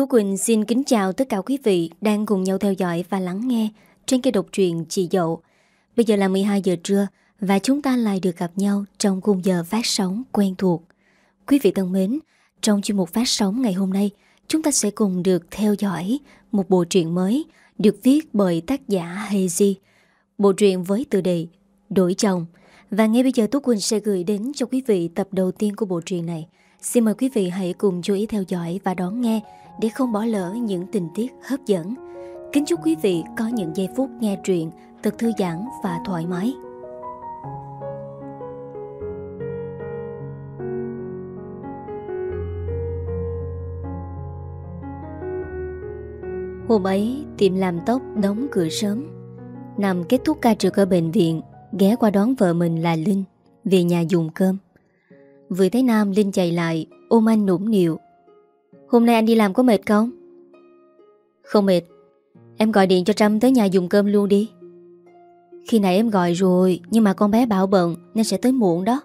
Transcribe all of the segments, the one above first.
Tú Quỳnh xin kính chào tất cả quý vị đang cùng nhau theo dõi và lắng nghe trên kênh độc truyện Chị Dậu. Bây giờ là 12 giờ trưa và chúng ta lại được gặp nhau trong khung giờ phát sóng quen thuộc. Quý vị thân mến, trong chuyên mục phát sóng ngày hôm nay, chúng ta sẽ cùng được theo dõi một bộ truyện mới được viết bởi tác giả Hazy. Bộ truyện với tựa đề Đổi chồng. Và ngay bây giờ Tú Quỳnh sẽ gửi đến cho quý vị tập đầu tiên của bộ truyện này. Xin mời quý vị hãy cùng chú ý theo dõi và đón nghe để không bỏ lỡ những tình tiết hấp dẫn. Kính chúc quý vị có những giây phút nghe truyện thật thư giãn và thoải mái. Hôm ấy, tiệm làm tóc đóng cửa sớm. Nằm kết thúc ca trực ở bệnh viện, ghé qua đón vợ mình là Linh, về nhà dùng cơm. Vừa thấy Nam, Linh chạy lại, ôm anh nũng nịu. Hôm nay anh đi làm có mệt không? Không mệt. Em gọi điện cho Trâm tới nhà dùng cơm luôn đi. Khi nãy em gọi rồi, nhưng mà con bé bảo bận nên sẽ tới muộn đó.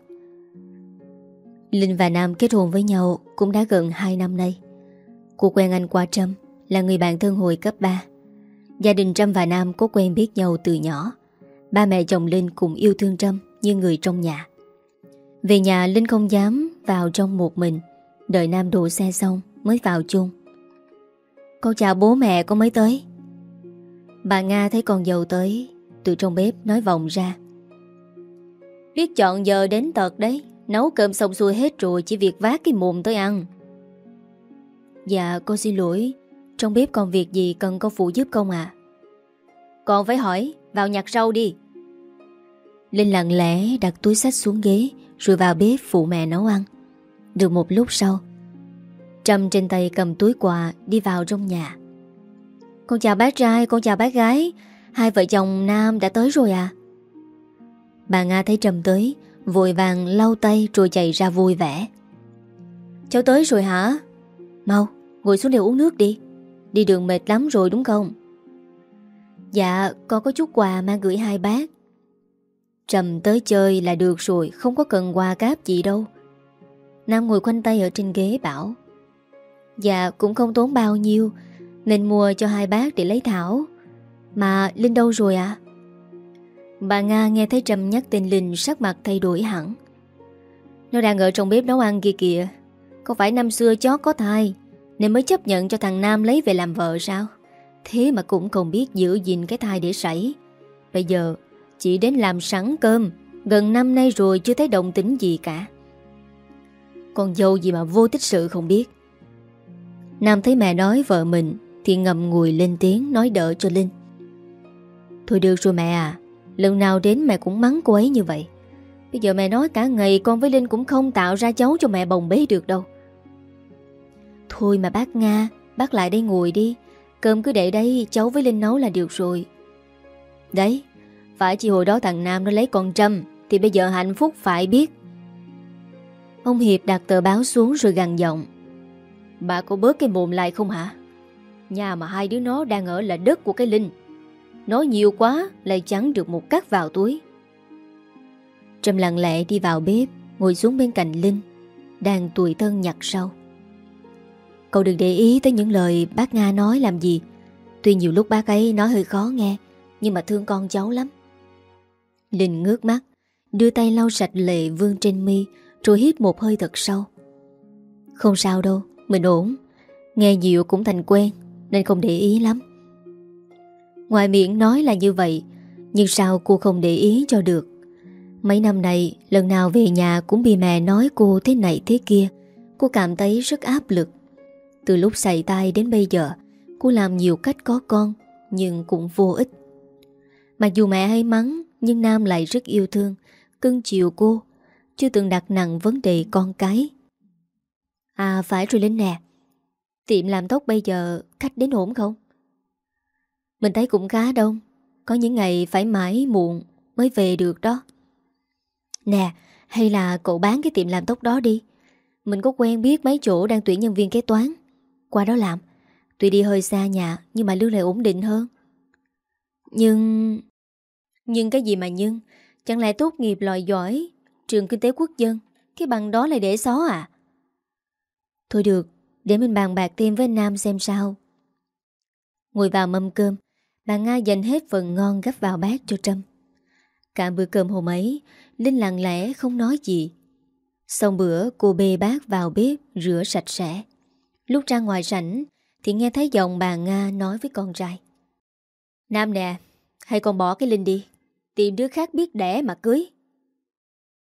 Linh và Nam kết hôn với nhau cũng đã gần 2 năm nay. Cô quen anh qua Trâm là người bạn thân hồi cấp 3. Gia đình Trâm và Nam có quen biết nhau từ nhỏ. Ba mẹ chồng Linh cũng yêu thương Trâm như người trong nhà. Về nhà Linh không dám vào trong một mình, đợi Nam đổ xe xong mới vào chung. Con chào bố mẹ con mới tới. Bà Nga thấy con dâu tới, từ trong bếp nói vòng ra. Biết chọn giờ đến tật đấy, nấu cơm xong xuôi hết rồi chỉ việc vác cái mồm tới ăn. Dạ con xin lỗi, trong bếp còn việc gì cần con phụ giúp không à? Con phải hỏi, vào nhặt rau đi. Linh lặng lẽ đặt túi sách xuống ghế rồi vào bếp phụ mẹ nấu ăn. Được một lúc sau, Trâm trên tay cầm túi quà đi vào trong nhà. Con chào bác trai, con chào bác gái. Hai vợ chồng Nam đã tới rồi à? Bà Nga thấy Trâm tới, vội vàng lau tay rồi chạy ra vui vẻ. Cháu tới rồi hả? Mau, ngồi xuống đều uống nước đi. Đi đường mệt lắm rồi đúng không? Dạ, con có chút quà mang gửi hai bác. Trầm tới chơi là được rồi, không có cần quà cáp gì đâu. Nam ngồi quanh tay ở trên ghế bảo Dạ cũng không tốn bao nhiêu, Nên mua cho hai bác để lấy Thảo. Mà Linh đâu rồi ạ? À? Bà Nga nghe thấy Trầm nhắc tên Linh, sắc mặt thay đổi hẳn. Nó đang ở trong bếp nấu ăn kia kìa. Có phải năm xưa chó có thai, Nên mới chấp nhận cho thằng Nam lấy về làm vợ sao? Thế mà cũng không biết giữ gìn cái thai để sảy. Bây giờ chỉ đến làm sẵn cơm, Gần năm nay rồi chưa thấy động tính gì cả. Con dâu gì mà vô tích sự không biết. Nam thấy mẹ nói vợ mình, Thì ngậm ngùi lên tiếng nói đỡ cho Linh. Thôi được rồi mẹ à Lần nào đến mẹ cũng mắng cô ấy như vậy. Bây giờ mẹ nói cả ngày Con với Linh cũng không tạo ra cháu cho mẹ bồng bế được đâu. Thôi mà bác Nga, Bác lại đây ngồi đi. Cơm cứ để đây, cháu với Linh nấu là được rồi. Đấy, Phải chị hồi đó thằng Nam nó lấy con Trâm, Thì bây giờ hạnh phúc phải biết. Ông Hiệp đặt tờ báo xuống rồi gằn giọng. Bà có bớt cái mồm lại không hả? Nhà mà hai đứa nó đang ở là đất của cái Linh. Nói nhiều quá, Lại chẳng được một cắt vào túi. Trâm lặng lẽ đi vào bếp, Ngồi xuống bên cạnh Linh, Đang tuổi thân nhặt rau. Cậu đừng để ý tới những lời bác Nga nói làm gì. Tuy nhiều lúc bác ấy nói hơi khó nghe, Nhưng mà thương con cháu lắm. Linh ngước mắt, Đưa tay lau sạch lệ vương trên mi, Rồi hít một hơi thật sâu. Không sao đâu mình ổn. Nghe nhiều cũng thành quen, Nên không để ý lắm. Ngoài miệng nói là như vậy, Nhưng sao cô không để ý cho được? Mấy năm này Lần nào về nhà cũng bị mẹ nói cô thế này thế kia. Cô cảm thấy rất áp lực. Từ lúc xảy tay đến bây giờ, Cô làm nhiều cách có con, Nhưng cũng vô ích. Mặc dù mẹ hay mắng, Nhưng Nam lại rất yêu thương, Cưng chiều cô. Chưa từng đặt nặng vấn đề con cái. À phải rồi Linh nè. Tiệm làm tóc bây giờ khách đến ổn không? Mình thấy cũng khá đông. Có những ngày phải mãi muộn Mới về được đó. Nè, hay là cậu bán cái tiệm làm tóc đó đi. Mình có quen biết mấy chỗ đang tuyển nhân viên kế toán. Qua đó làm. Tuy đi hơi xa nhà, Nhưng mà lương lại ổn định hơn. Nhưng Nhưng cái gì mà nhưng? Chẳng lẽ tốt nghiệp loại giỏi Trường kinh tế quốc dân? Cái bằng đó lại để xó à? Thôi được, Để mình bàn bạc thêm với Nam xem sao. Ngồi vào mâm cơm, Bà Nga dành hết phần ngon gấp vào bát cho Trâm. Cả bữa cơm hôm ấy, Linh lặng lẽ không nói gì. Xong bữa, cô bê bát vào bếp, Rửa sạch sẽ. Lúc ra ngoài sảnh Thì nghe thấy giọng bà Nga nói với con trai. Nam nè, Hay con bỏ cái Linh đi, Tìm đứa khác biết đẻ mà cưới.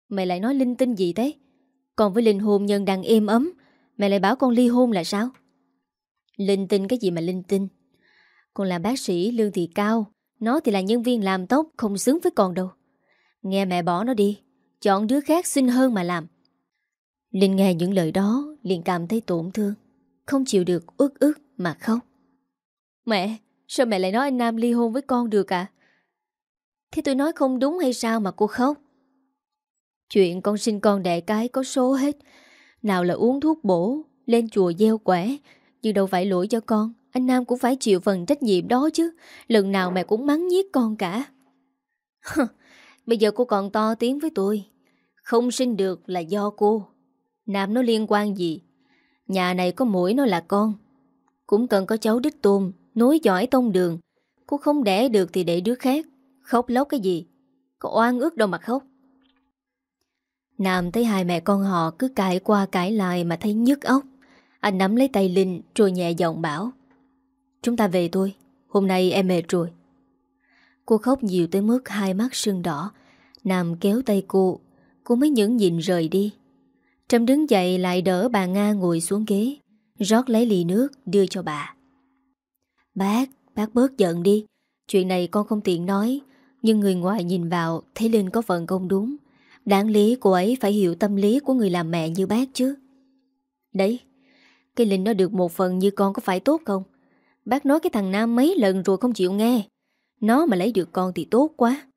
Mày lại nói linh tinh gì thế? Còn với linh hôn nhân đang êm ấm mẹ lại bảo con ly hôn là sao? Linh tinh cái gì mà linh tinh Con là bác sĩ lương thì cao, Nó thì là nhân viên làm tốt Không xứng với con đâu. Nghe mẹ bỏ nó đi, Chọn đứa khác xinh hơn mà làm. Linh nghe những lời đó, liền cảm thấy tổn thương, Không chịu được ước ước mà khóc. Mẹ, Sao mẹ lại nói anh Nam ly hôn với con được à? Thế tôi nói không đúng hay sao mà cô khóc? Chuyện con sinh con đẻ cái có số hết nào là uống thuốc bổ, Lên chùa gieo quẻ, Nhưng đâu phải lỗi cho con. Anh Nam cũng phải chịu phần trách nhiệm đó chứ. Lần nào mẹ cũng mắng nhiếc con cả. Bây giờ cô còn to tiếng với tôi. Không sinh được là do cô. Nam nó liên quan gì? Nhà này có mũi nó là con. Cũng cần có cháu đích tôn, Nối giỏi tông đường. Cô không đẻ được thì để đứa khác. Khóc lóc cái gì? Có oan ước đâu mà khóc. Nam thấy hai mẹ con họ cứ cãi qua cãi lại mà thấy nhức óc. Anh nắm lấy tay Linh rồi nhẹ giọng bảo Chúng ta về thôi Hôm nay em mệt rồi. Cô khóc nhiều tới mức hai mắt sưng đỏ. Nam kéo tay cô Cô mới nhẫn nhịn rời đi. Trâm đứng dậy lại đỡ bà Nga ngồi xuống ghế Rót lấy ly nước đưa cho bà. Bác, bác bớt giận đi Chuyện này con không tiện nói Nhưng người ngoài nhìn vào Thấy Linh có phần không đúng. Đáng lý cô ấy phải hiểu tâm lý của người làm mẹ như bác chứ. Đấy, Cái Linh nó được một phần như con có phải tốt không? Bác nói cái thằng Nam mấy lần rồi không chịu nghe. Nó mà lấy được con thì tốt quá.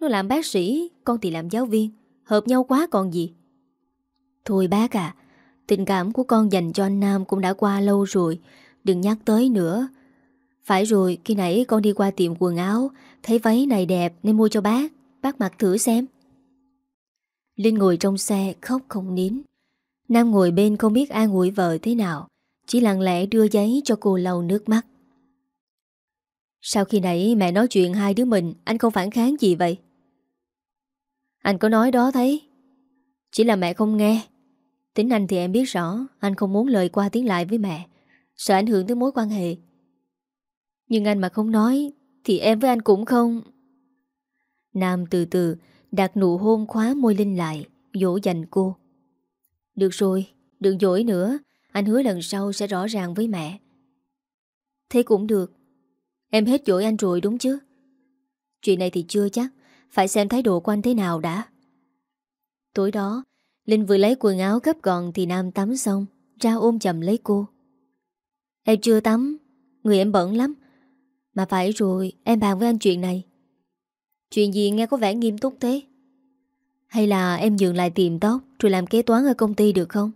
Nó làm bác sĩ, Con thì làm giáo viên. Hợp nhau quá còn gì. Thôi bác à Tình cảm của con dành cho anh Nam cũng đã qua lâu rồi. Đừng nhắc tới nữa. Phải rồi, khi nãy con đi qua tiệm quần áo, Thấy váy này đẹp nên mua cho bác. Bác mặc thử xem. Linh ngồi trong xe, khóc không nín. Nam ngồi bên không biết ai ngủi vợ thế nào, Chỉ lặng lẽ đưa giấy cho cô lau nước mắt. Sau khi nãy mẹ nói chuyện hai đứa mình, Anh không phản kháng gì vậy? Anh có nói đó thấy. Chỉ là mẹ không nghe. Tính anh thì em biết rõ, Anh không muốn lời qua tiếng lại với mẹ, Sợ ảnh hưởng tới mối quan hệ. Nhưng anh mà không nói, Thì em với anh cũng không. Nam từ từ đạt nụ hôn khóa môi Linh lại Dỗ dành cô. Được rồi, đừng dỗi nữa Anh hứa lần sau sẽ rõ ràng với mẹ. Thế cũng được. Em hết dỗi anh rồi đúng chứ? Chuyện này thì chưa chắc Phải xem thái độ của anh thế nào đã. Tối đó Linh vừa lấy quần áo gấp gọn Thì Nam tắm xong Ra ôm chầm lấy cô. Em chưa tắm Người em bẩn lắm. Mà phải rồi em bàn với anh chuyện này. Chuyện gì nghe có vẻ nghiêm túc thế? Hay là em dừng lại tìm tóc Rồi làm kế toán ở công ty được không?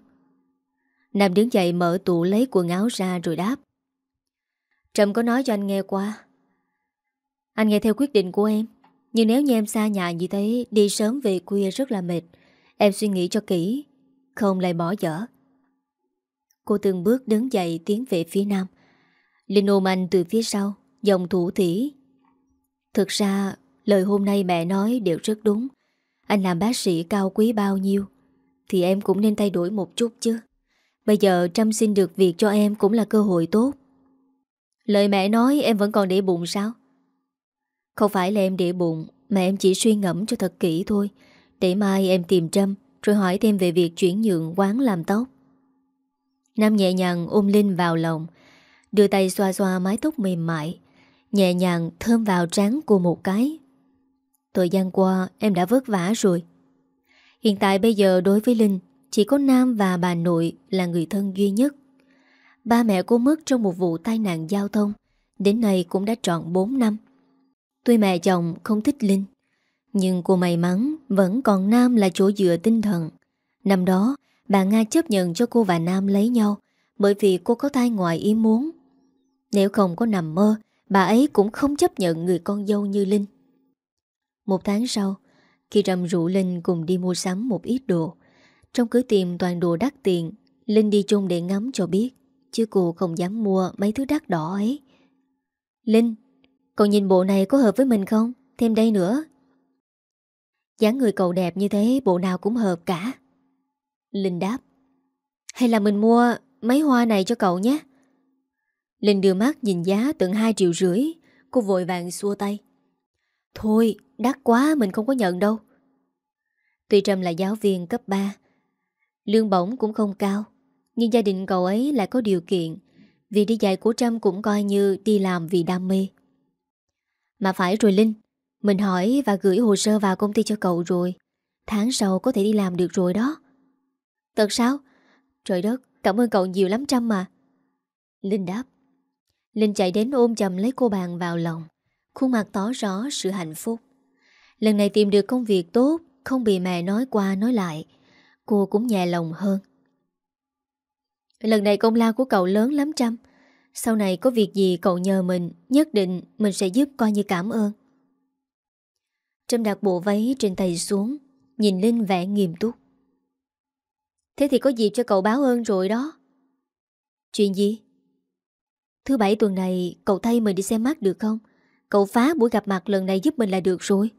Nam đứng dậy mở tủ lấy quần áo ra rồi đáp. Trầm có nói cho anh nghe qua. Anh nghe theo quyết định của em, Nhưng nếu như em xa nhà như thế, Đi sớm về khuya rất là mệt. Em suy nghĩ cho kỹ, Không lại bỏ dở. Cô từng bước đứng dậy tiến về phía nam. Linh ôm anh từ phía sau Dòng thủ thỉ. Thực ra Lời hôm nay mẹ nói đều rất đúng. Anh làm bác sĩ cao quý bao nhiêu, Thì em cũng nên thay đổi một chút chứ. Bây giờ Trâm xin được việc cho em cũng là cơ hội tốt. Lời mẹ nói em vẫn còn để bụng sao? Không phải là em để bụng, Mà em chỉ suy ngẫm cho thật kỹ thôi. Để mai em tìm Trâm, Rồi hỏi thêm về việc chuyển nhượng quán làm tóc. Nam nhẹ nhàng ôm Linh vào lòng, Đưa tay xoa xoa mái tóc mềm mại. Nhẹ nhàng thơm vào trán cô một cái Thời gian qua em đã vất vả rồi. Hiện tại bây giờ đối với Linh, Chỉ có Nam và bà nội là người thân duy nhất. Ba mẹ cô mất trong một vụ tai nạn giao thông, Đến nay cũng đã trọn 4 năm. Tuy mẹ chồng không thích Linh, Nhưng cô may mắn Vẫn còn Nam là chỗ dựa tinh thần. Năm đó, Bà Nga chấp nhận cho cô và Nam lấy nhau Bởi vì cô có thai ngoài ý muốn. Nếu không có nằm mơ, Bà ấy cũng không chấp nhận người con dâu như Linh một tháng sau, khi Trầm rủ Linh cùng đi mua sắm một ít đồ, trong cửa tiệm toàn đồ đắt tiền, Linh đi chung để ngắm cho biết, Chứ cô không dám mua mấy thứ đắt đỏ ấy. Linh Cậu nhìn bộ này có hợp với mình không? Thêm đây nữa. Dáng người cậu đẹp như thế Bộ nào cũng hợp cả. Linh đáp Hay là mình mua mấy hoa này cho cậu nhé. Linh đưa mắt nhìn giá tận 2 triệu rưỡi Cô vội vàng xua tay. Thôi đắt quá mình không có nhận đâu. Tuy Trâm là giáo viên cấp 3 Lương bổng cũng không cao Nhưng gia đình cậu ấy lại có điều kiện Vì đi dạy của Trâm cũng coi như đi làm vì đam mê. Mà phải rồi Linh Mình hỏi và gửi hồ sơ vào công ty cho cậu rồi Tháng sau có thể đi làm được rồi đó. Thật sao? Trời đất, cảm ơn cậu nhiều lắm Trâm mà. Linh đáp. Linh chạy đến ôm chầm lấy cô bạn vào lòng. Khuôn mặt tỏ rõ sự hạnh phúc. Lần này tìm được công việc tốt, Không bị mẹ nói qua nói lại, Cô cũng nhẹ lòng hơn. Lần này công lao của cậu lớn lắm Trâm. Sau này có việc gì cậu nhờ mình, Nhất định mình sẽ giúp coi như cảm ơn. Trâm đặt bộ váy trên tay xuống, Nhìn Linh vẻ nghiêm túc. Thế thì có dịp cho cậu báo ơn rồi đó. Chuyện gì? Thứ bảy tuần này, cậu thay mình đi xem mắt được không? Cậu phá buổi gặp mặt lần này giúp mình là được rồi.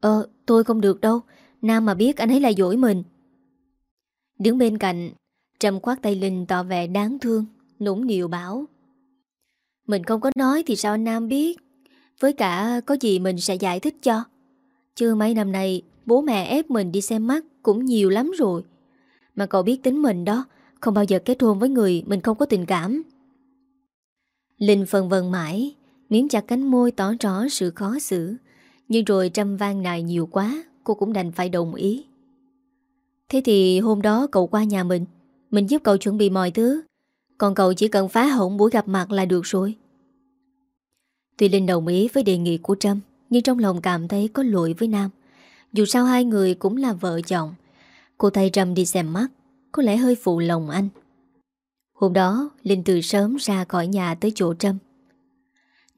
Ờ tôi không được đâu. Nam mà biết anh ấy là dỗi mình. Đứng bên cạnh, Trầm khoát tay Linh tỏ vẻ đáng thương, Nũng nịu bảo. Mình không có nói thì sao Nam biết? Với cả có gì mình sẽ giải thích cho. Chứ mấy năm nay, Bố mẹ ép mình đi xem mắt Cũng nhiều lắm rồi. Mà cậu biết tính mình đó, Không bao giờ kết hôn với người Mình không có tình cảm. Linh phần vần mãi miếng chặt cánh môi tỏ rõ sự khó xử. Nhưng rồi trăm vang nài nhiều quá, Cô cũng đành phải đồng ý. Thế thì hôm đó cậu qua nhà mình. Mình giúp cậu chuẩn bị mọi thứ. Còn cậu chỉ cần phá hỏng buổi gặp mặt là được rồi. Tuy Linh đồng ý với đề nghị của Trâm, Nhưng trong lòng cảm thấy có lỗi với Nam. Dù sao hai người cũng là vợ chồng. Cô thay Trâm đi xem mắt, Có lẽ hơi phụ lòng anh. Hôm đó, Linh từ sớm ra khỏi nhà tới chỗ Trâm.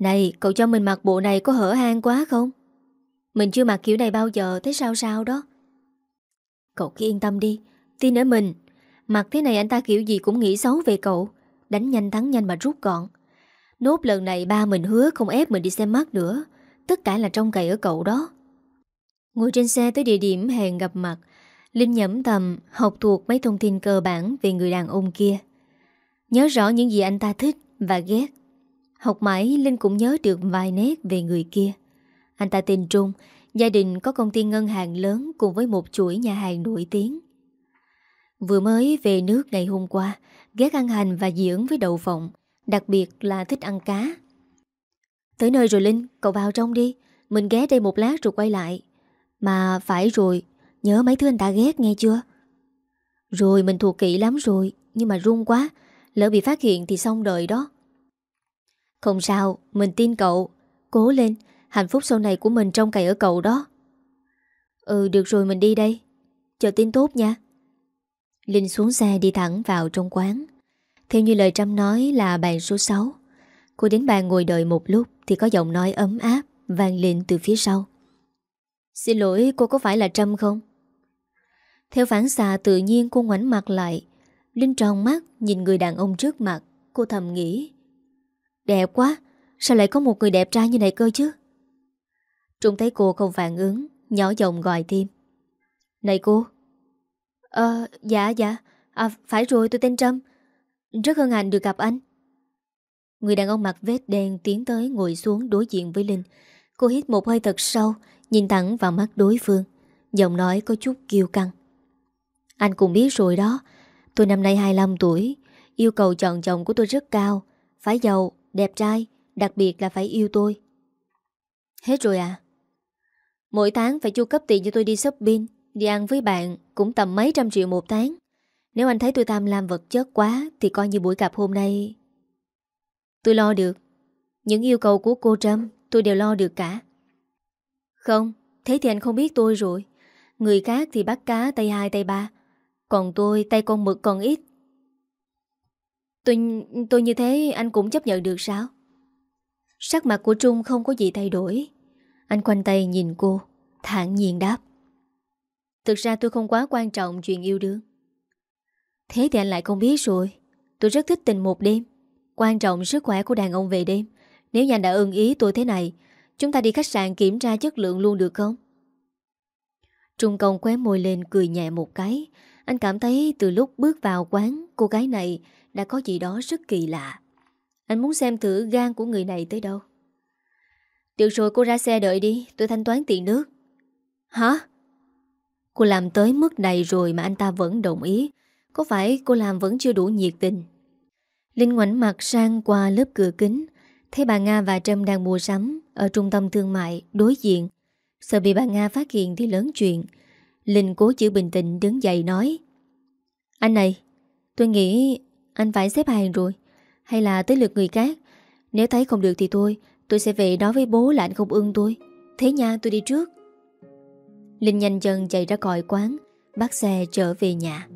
Này, cậu cho mình mặc bộ này có hở hang quá không? Mình chưa mặc kiểu này bao giờ, thế sao sao đó? Cậu cứ yên tâm đi, Tin ở mình. Mặc thế này anh ta kiểu gì cũng nghĩ xấu về cậu. Đánh nhanh thắng nhanh mà rút gọn. Nốt lần này ba mình hứa không ép mình đi xem mắt nữa. Tất cả là trong cậy ở cậu đó. Ngồi trên xe tới địa điểm hẹn gặp mặt, Linh nhẩm thầm học thuộc mấy thông tin cơ bản về người đàn ông kia. Nhớ rõ những gì anh ta thích và ghét. Học mãi, Linh cũng nhớ được vài nét về người kia. Anh ta tên Trung, Gia đình có công ty ngân hàng lớn Cùng với một chuỗi nhà hàng nổi tiếng. Vừa mới về nước ngày hôm qua Ghét ăn hành và dưỡng với đậu phộng, Đặc biệt là thích ăn cá. Tới nơi rồi Linh, Cậu vào trong đi, Mình ghé đây một lát rồi quay lại. Mà phải rồi, Nhớ mấy thứ anh ta ghét nghe chưa? Rồi mình thuộc kỹ lắm rồi, Nhưng mà run quá, Lỡ bị phát hiện thì xong đời đó. Không sao, Mình tin cậu. Cố lên, Hạnh phúc sau này của mình trông cày ở cậu đó. Ừ được rồi, mình đi đây. Chờ tin tốt nha. Linh xuống xe đi thẳng vào trong quán. Theo như lời Trâm nói là bàn số 6 Cô đến bàn ngồi đợi một lúc Thì có giọng nói ấm áp, vang lên từ phía sau. Xin lỗi, cô có phải là Trâm không? Theo phản xạ tự nhiên cô ngoảnh mặt lại. Linh tròn mắt nhìn người đàn ông trước mặt. Cô thầm nghĩ. Đẹp quá Sao lại có một người đẹp trai như này cơ chứ? Trung thấy cô không phản ứng Nhỏ giọng gọi thêm. Này cô. Ờ dạ dạ. À phải rồi tôi tên Trâm. Rất hân hạnh được gặp anh. Người đàn ông mặc vết đen tiến tới ngồi xuống đối diện với Linh. Cô hít một hơi thật sâu Nhìn thẳng vào mắt đối phương. Giọng nói có chút kiêu căng. Anh cũng biết rồi đó. Tôi năm nay 25 tuổi. Yêu cầu chọn chồng của tôi rất cao. Phải giàu, đẹp trai Đặc biệt là phải yêu tôi. Hết rồi à? Mỗi tháng phải chu cấp tiền cho tôi đi shopping Đi ăn với bạn Cũng tầm mấy trăm triệu một tháng. Nếu anh thấy tôi tham lam vật chất quá Thì coi như buổi cặp hôm nay. Tôi lo được. Những yêu cầu của cô Trâm Tôi đều lo được cả. Không, thế thì anh không biết tôi rồi. Người khác thì bắt cá tay hai tay ba. Còn tôi tay con mực còn ít. Tôi, tôi như thế anh cũng chấp nhận được sao? Sắc mặt của Trung không có gì thay đổi. Anh quanh tay nhìn cô thản nhiên đáp. Thực ra tôi không quá quan trọng chuyện yêu đương. Thế thì anh lại không biết rồi. Tôi rất thích tình một đêm. Quan trọng sức khỏe của đàn ông về đêm. Nếu nhà đã ưng ý tôi thế này Chúng ta đi khách sạn kiểm tra chất lượng luôn được không? Trung công khóe môi lên cười nhẹ một cái. Anh cảm thấy từ lúc bước vào quán Cô gái này đã có gì đó rất kỳ lạ. Anh muốn xem thử gan của người này tới đâu. Được rồi, cô ra xe đợi đi. Tôi thanh toán tiền nước. Hả? Cô làm tới mức này rồi mà anh ta vẫn đồng ý. Có phải cô làm vẫn chưa đủ nhiệt tình? Linh ngoảnh mặt sang qua lớp cửa kính. Thấy bà Nga và Trâm đang mua sắm Ở trung tâm thương mại đối diện. Sợ bị bà Nga phát hiện thì lớn chuyện. Linh cố giữ bình tĩnh đứng dậy nói, Anh này, Tôi nghĩ anh phải xếp hàng rồi. Hay là tới lượt người khác. Nếu thấy không được thì tôi Tôi sẽ về nói với bố là anh không ưng tôi. Thế nha, tôi đi trước. Linh nhanh chân chạy ra khỏi quán, Bắt xe trở về nhà.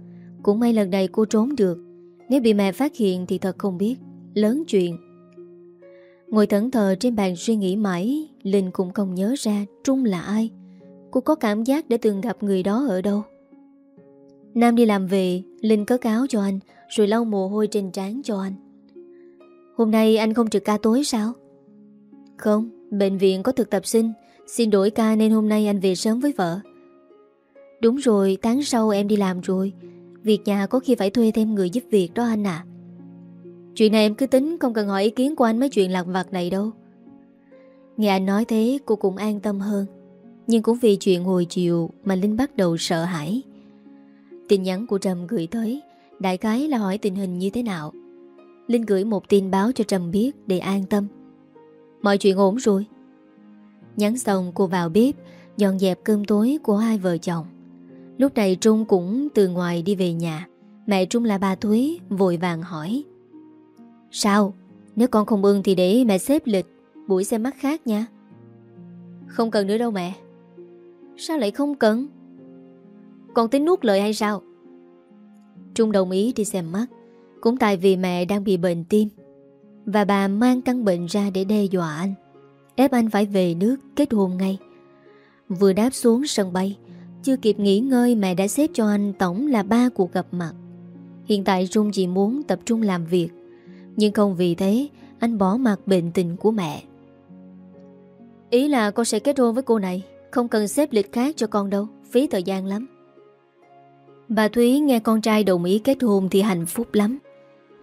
Cũng may lần này cô trốn được. Nếu bị mẹ phát hiện thì thật không biết. Lớn chuyện. Ngồi thẫn thờ trên bàn suy nghĩ mãi, Linh cũng không nhớ ra Trung là ai. Cô có cảm giác đã từng gặp người đó ở đâu. Nam đi làm về, Linh có cáo cho anh. Rồi lau mồ hôi trên trán cho anh. Hôm nay anh không trực ca tối sao? Không, Bệnh viện có thực tập sinh. Xin đổi ca nên hôm nay anh về sớm với vợ. Đúng rồi, Tháng sau em đi làm rồi. Việc nhà có khi phải thuê thêm người giúp việc đó anh à Chuyện này em cứ tính, Không cần hỏi ý kiến của anh mấy chuyện lạc vặt này đâu. Nghe anh nói thế, cô cũng an tâm hơn. Nhưng cũng vì chuyện hồi chiều Mà Linh bắt đầu sợ hãi. Tin nhắn của Trầm gửi tới. Đại khái là hỏi tình hình như thế nào. Linh gửi một tin báo cho Trầm biết Để an tâm. Mọi chuyện ổn rồi. Nhắn xong cô vào bếp, Dọn dẹp cơm tối của hai vợ chồng. Lúc này Trung cũng từ ngoài đi về nhà. Mẹ Trung là bà Thúy, Vội vàng hỏi. Sao? Nếu con không ưng thì để mẹ xếp lịch, Buổi xem mắt khác nha. Không cần nữa đâu mẹ. Sao lại không cần? Con tính nuốt lời hay sao? Trung đồng ý đi xem mắt. Cũng tại vì mẹ đang bị bệnh tim. Và bà mang căn bệnh ra để đe dọa anh. Ép anh phải về nước kết hôn ngay. Vừa đáp xuống sân bay, Chưa kịp nghỉ ngơi mẹ đã xếp cho anh tổng là ba cuộc gặp mặt. Hiện tại Trung chỉ muốn tập trung làm việc. Nhưng không vì thế, Anh bỏ mặt bệnh tình của mẹ. Ý là con sẽ kết hôn với cô này. Không cần xếp lịch khác cho con đâu. Phí thời gian lắm. Bà Thúy nghe con trai đồng ý kết hôn Thì hạnh phúc lắm.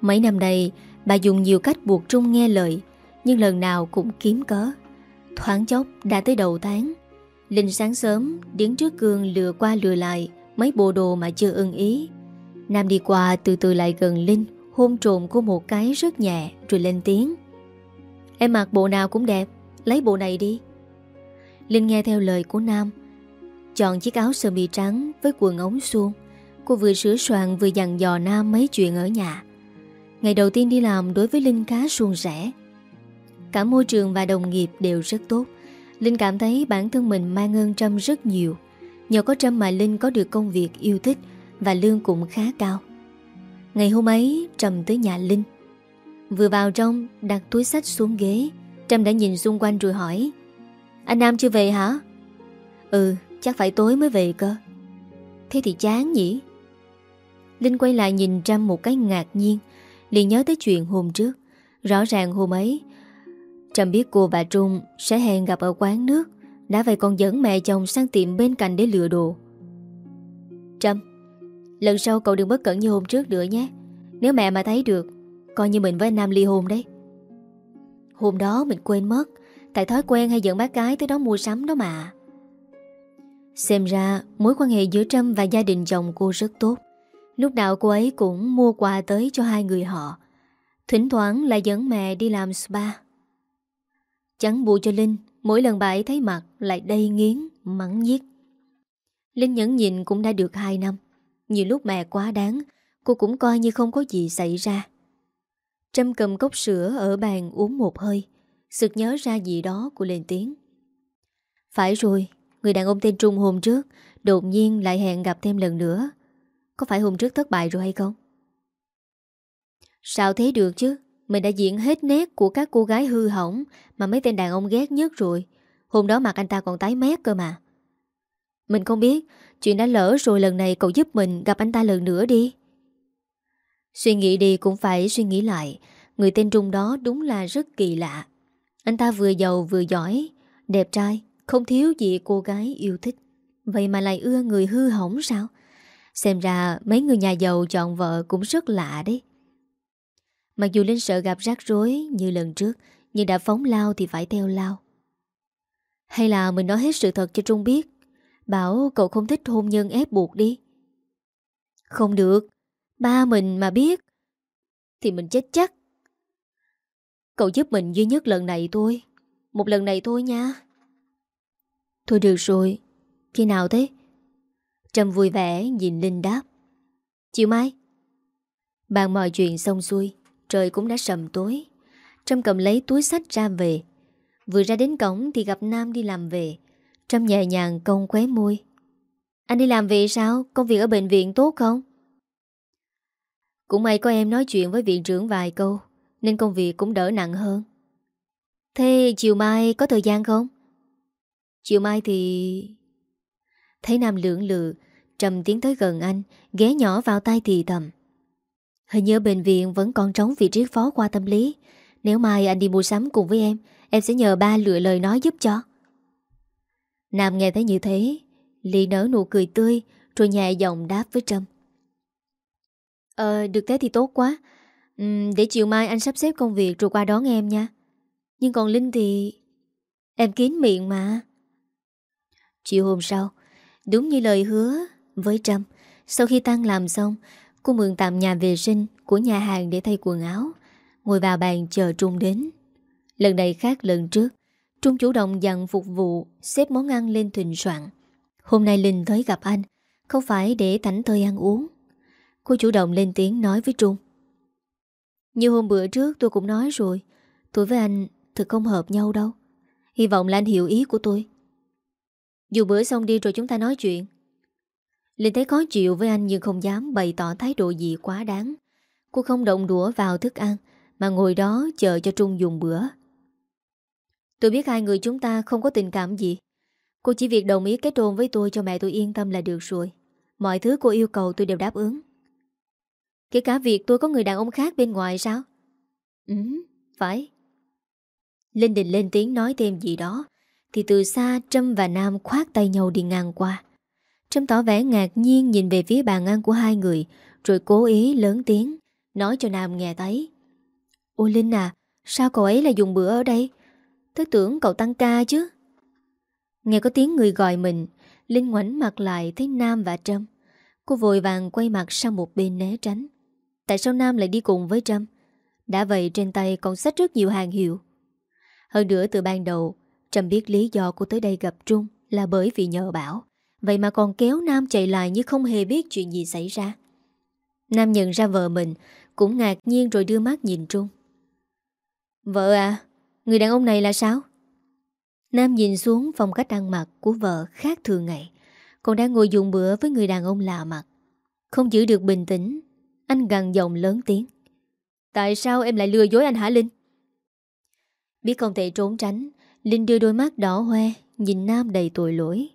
Mấy năm nay, bà dùng nhiều cách buộc Trung nghe lời, Nhưng lần nào cũng kiếm cớ. Thoáng chốc đã tới đầu tháng. Linh sáng sớm, Đứng trước gương lừa qua lừa lại Mấy bộ đồ mà chưa ưng ý. Nam đi qua từ từ lại gần Linh, Hôn trộm cô một cái rất nhẹ Rồi lên tiếng. Em mặc bộ nào cũng đẹp, Lấy bộ này đi. Linh nghe theo lời của Nam, Chọn chiếc áo sơ mi trắng Với quần ống suông. Cô vừa sửa soạn vừa dặn dò Nam mấy chuyện ở nhà. Ngày đầu tiên đi làm đối với Linh khá suôn sẻ. Cả môi trường và đồng nghiệp đều rất tốt. Linh cảm thấy bản thân mình mang ơn Trâm rất nhiều. Nhờ có Trâm mà Linh có được công việc yêu thích Và lương cũng khá cao. Ngày hôm ấy, Trâm tới nhà Linh. Vừa vào trong, đặt túi sách xuống ghế. Trâm đã nhìn xung quanh rồi hỏi, Anh Nam chưa về hả? Ừ chắc phải tối mới về cơ. Thế thì chán nhỉ? Linh quay lại nhìn Trâm một cái ngạc nhiên, liền nhớ tới chuyện hôm trước. Rõ ràng hôm ấy, Trâm biết cô và Trung sẽ hẹn gặp ở quán nước, Đã vậy còn dẫn mẹ chồng sang tiệm bên cạnh để lừa đồ. Trâm, Lần sau cậu đừng bất cẩn như hôm trước nữa nhé. Nếu mẹ mà thấy được, Coi như mình với anh Nam ly hôn đấy. Hôm đó mình quên mất, Tại thói quen hay dẫn bác gái tới đó mua sắm đó mà. Xem ra mối quan hệ giữa Trâm và gia đình chồng cô rất tốt. Lúc nào cô ấy cũng mua quà tới cho hai người họ. Thỉnh thoảng lại dẫn mẹ đi làm spa. Chẳng bù cho Linh, Mỗi lần bà ấy thấy mặt lại đầy nghiến, Mắng giết Linh nhẫn nhịn cũng đã được 2 năm. Nhiều lúc mẹ quá đáng, Cô cũng coi như không có gì xảy ra. Trâm cầm cốc sữa ở bàn uống một hơi, Sực nhớ ra gì đó của lên tiếng. Phải rồi, Người đàn ông tên Trung hôm trước Đột nhiên lại hẹn gặp thêm lần nữa. Có phải hôm trước thất bại rồi hay không? Sao thế được chứ? Mình đã diễn hết nét của các cô gái hư hỏng Mà mấy tên đàn ông ghét nhất rồi. Hôm đó mặt anh ta còn tái mét cơ mà. Mình không biết, Chuyện đã lỡ rồi lần này cậu giúp mình gặp anh ta lần nữa đi. Suy nghĩ đi cũng phải suy nghĩ lại. Người tên Trung đó đúng là rất kỳ lạ. Anh ta vừa giàu vừa giỏi, Đẹp trai, Không thiếu gì cô gái yêu thích. Vậy mà lại ưa người hư hỏng sao? Xem ra mấy người nhà giàu chọn vợ cũng rất lạ đấy. Mặc dù Linh sợ gặp rắc rối như lần trước, Nhưng đã phóng lao thì phải theo lao. Hay là mình nói hết sự thật cho Trung biết? Bảo cậu không thích hôn nhân ép buộc đi. Không được. Ba mình mà biết, Thì mình chết chắc. Cậu giúp mình duy nhất lần này thôi. Một lần này thôi nha. Thôi được rồi. Khi nào thế? Trâm vui vẻ nhìn Linh đáp. Chiều mai. Bàn mọi chuyện xong xuôi, Trời cũng đã sầm tối. Trâm cầm lấy túi sách ra về. Vừa ra đến cổng thì gặp Nam đi làm về. Trâm nhẹ nhàng cong khóe môi. Anh đi làm về sao? Công việc ở bệnh viện tốt không? Cũng may có em nói chuyện với viện trưởng vài câu, Nên công việc cũng đỡ nặng hơn. Thế chiều mai có thời gian không? Chiều mai thì... Thấy Nam lưỡng lự Trầm tiến tới gần anh Ghé nhỏ vào tay thì thầm. Hình như bệnh viện vẫn còn trống vị trí phó qua tâm lý. Nếu mai anh đi mua sắm cùng với em Em sẽ nhờ ba lựa lời nói giúp cho. Nam nghe thấy như thế Ly nở nụ cười tươi Rồi nhẹ giọng đáp với Trâm. Ờ được thế thì tốt quá. Ừ, Để chiều mai anh sắp xếp công việc Rồi qua đón em nha. Nhưng còn Linh thì Em kín miệng mà. Chiều hôm sau Đúng như lời hứa với Trâm, Sau khi tan làm xong, Cô mượn tạm nhà vệ sinh của nhà hàng để thay quần áo, Ngồi vào bàn chờ Trung đến. Lần này khác lần trước, Trung chủ động dặn phục vụ Xếp món ăn lên thịnh soạn. Hôm nay Linh tới gặp anh, Không phải để thảnh thơi ăn uống. Cô chủ động lên tiếng nói với Trung. Như hôm bữa trước tôi cũng nói rồi, Tôi với anh thực không hợp nhau đâu. Hy vọng là anh hiểu ý của tôi. Dù bữa xong đi rồi chúng ta nói chuyện. Linh thấy khó chịu với anh nhưng không dám bày tỏ thái độ gì quá đáng. Cô không động đũa vào thức ăn Mà ngồi đó chờ cho Trung dùng bữa. Tôi biết hai người chúng ta không có tình cảm gì. Cô chỉ việc đồng ý kết hôn với tôi cho mẹ tôi yên tâm là được rồi. Mọi thứ cô yêu cầu tôi đều đáp ứng. Kể cả việc tôi có người đàn ông khác bên ngoài sao? Ừ, phải. Linh định lên tiếng nói thêm gì đó Thì từ xa Trâm và Nam khoát tay nhau đi ngang qua. Trâm tỏ vẻ ngạc nhiên nhìn về phía bàn ăn của hai người, Rồi cố ý lớn tiếng, Nói cho Nam nghe thấy. Ô Linh à Sao cậu ấy lại dùng bữa ở đây? Tớ tưởng cậu tăng ca chứ. Nghe có tiếng người gọi mình, Linh ngoảnh mặt lại thấy Nam và Trâm. Cô vội vàng quay mặt sang một bên né tránh. Tại sao Nam lại đi cùng với Trâm? Đã vậy trên tay còn sách rất nhiều hàng hiệu. Hơn nữa từ ban đầu, Trâm biết lý do cô tới đây gặp Trung Là bởi vì nhờ Bảo. Vậy mà còn kéo Nam chạy lại như không hề biết chuyện gì xảy ra. Nam nhận ra vợ mình, Cũng ngạc nhiên rồi đưa mắt nhìn Trung. Vợ à Người đàn ông này là sao? Nam nhìn xuống phong cách ăn mặc Của vợ khác thường ngày, Còn đang ngồi dùng bữa với người đàn ông lạ mặt. Không giữ được bình tĩnh, Anh gằn giọng lớn tiếng. Tại sao em lại lừa dối anh hả Linh? Biết không thể trốn tránh, Linh đưa đôi mắt đỏ hoe, Nhìn Nam đầy tội lỗi.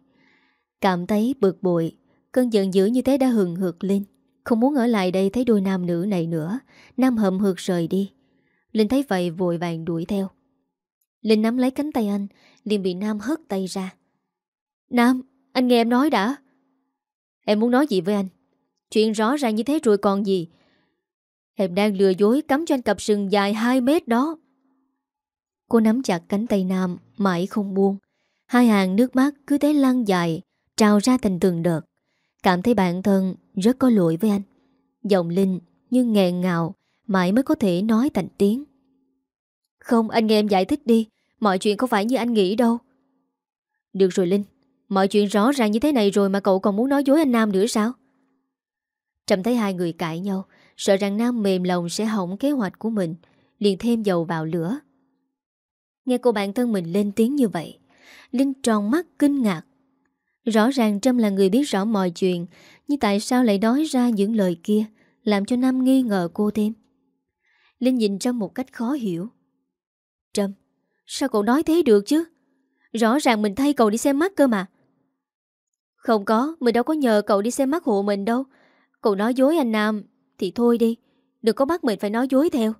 Cảm thấy bực bội Cơn giận dữ như thế đã hừng hực lên. Không muốn ở lại đây thấy đôi nam nữ này nữa. Nam hậm hực rời đi. Linh thấy vậy vội vàng đuổi theo. Linh nắm lấy cánh tay anh liền bị Nam hất tay ra. Nam, anh nghe em nói đã. Em muốn nói gì với anh? Chuyện rõ ràng như thế rồi còn gì? Em đang lừa dối cắm cho anh cặp sừng dài 2 mét đó. Cô nắm chặt cánh tay Nam Mãi không buông. Hai hàng nước mắt cứ thế lăn dài. Trào ra thành từng đợt. Cảm thấy bản thân rất có lỗi với anh. Giọng Linh nhưng nghẹn ngào, Mãi mới có thể nói thành tiếng. Không, anh nghe em giải thích đi. Mọi chuyện không phải như anh nghĩ đâu. Được rồi Linh, Mọi chuyện rõ ràng như thế này rồi mà cậu còn muốn nói dối anh Nam nữa sao? Trầm thấy hai người cãi nhau, Sợ rằng Nam mềm lòng sẽ hỏng kế hoạch của mình, Liền thêm dầu vào lửa. Nghe cô bạn thân mình lên tiếng như vậy, Linh tròn mắt kinh ngạc. Rõ ràng Trâm là người biết rõ mọi chuyện, Nhưng tại sao lại nói ra những lời kia, Làm cho Nam nghi ngờ cô thêm? Linh nhìn Trâm một cách khó hiểu. Trâm, Sao cậu nói thế được chứ? Rõ ràng mình thay cậu đi xem mắt cơ mà. Không có, Mình đâu có nhờ cậu đi xem mắt hộ mình đâu. Cậu nói dối anh Nam, Thì thôi đi, Đừng có bắt mình phải nói dối theo.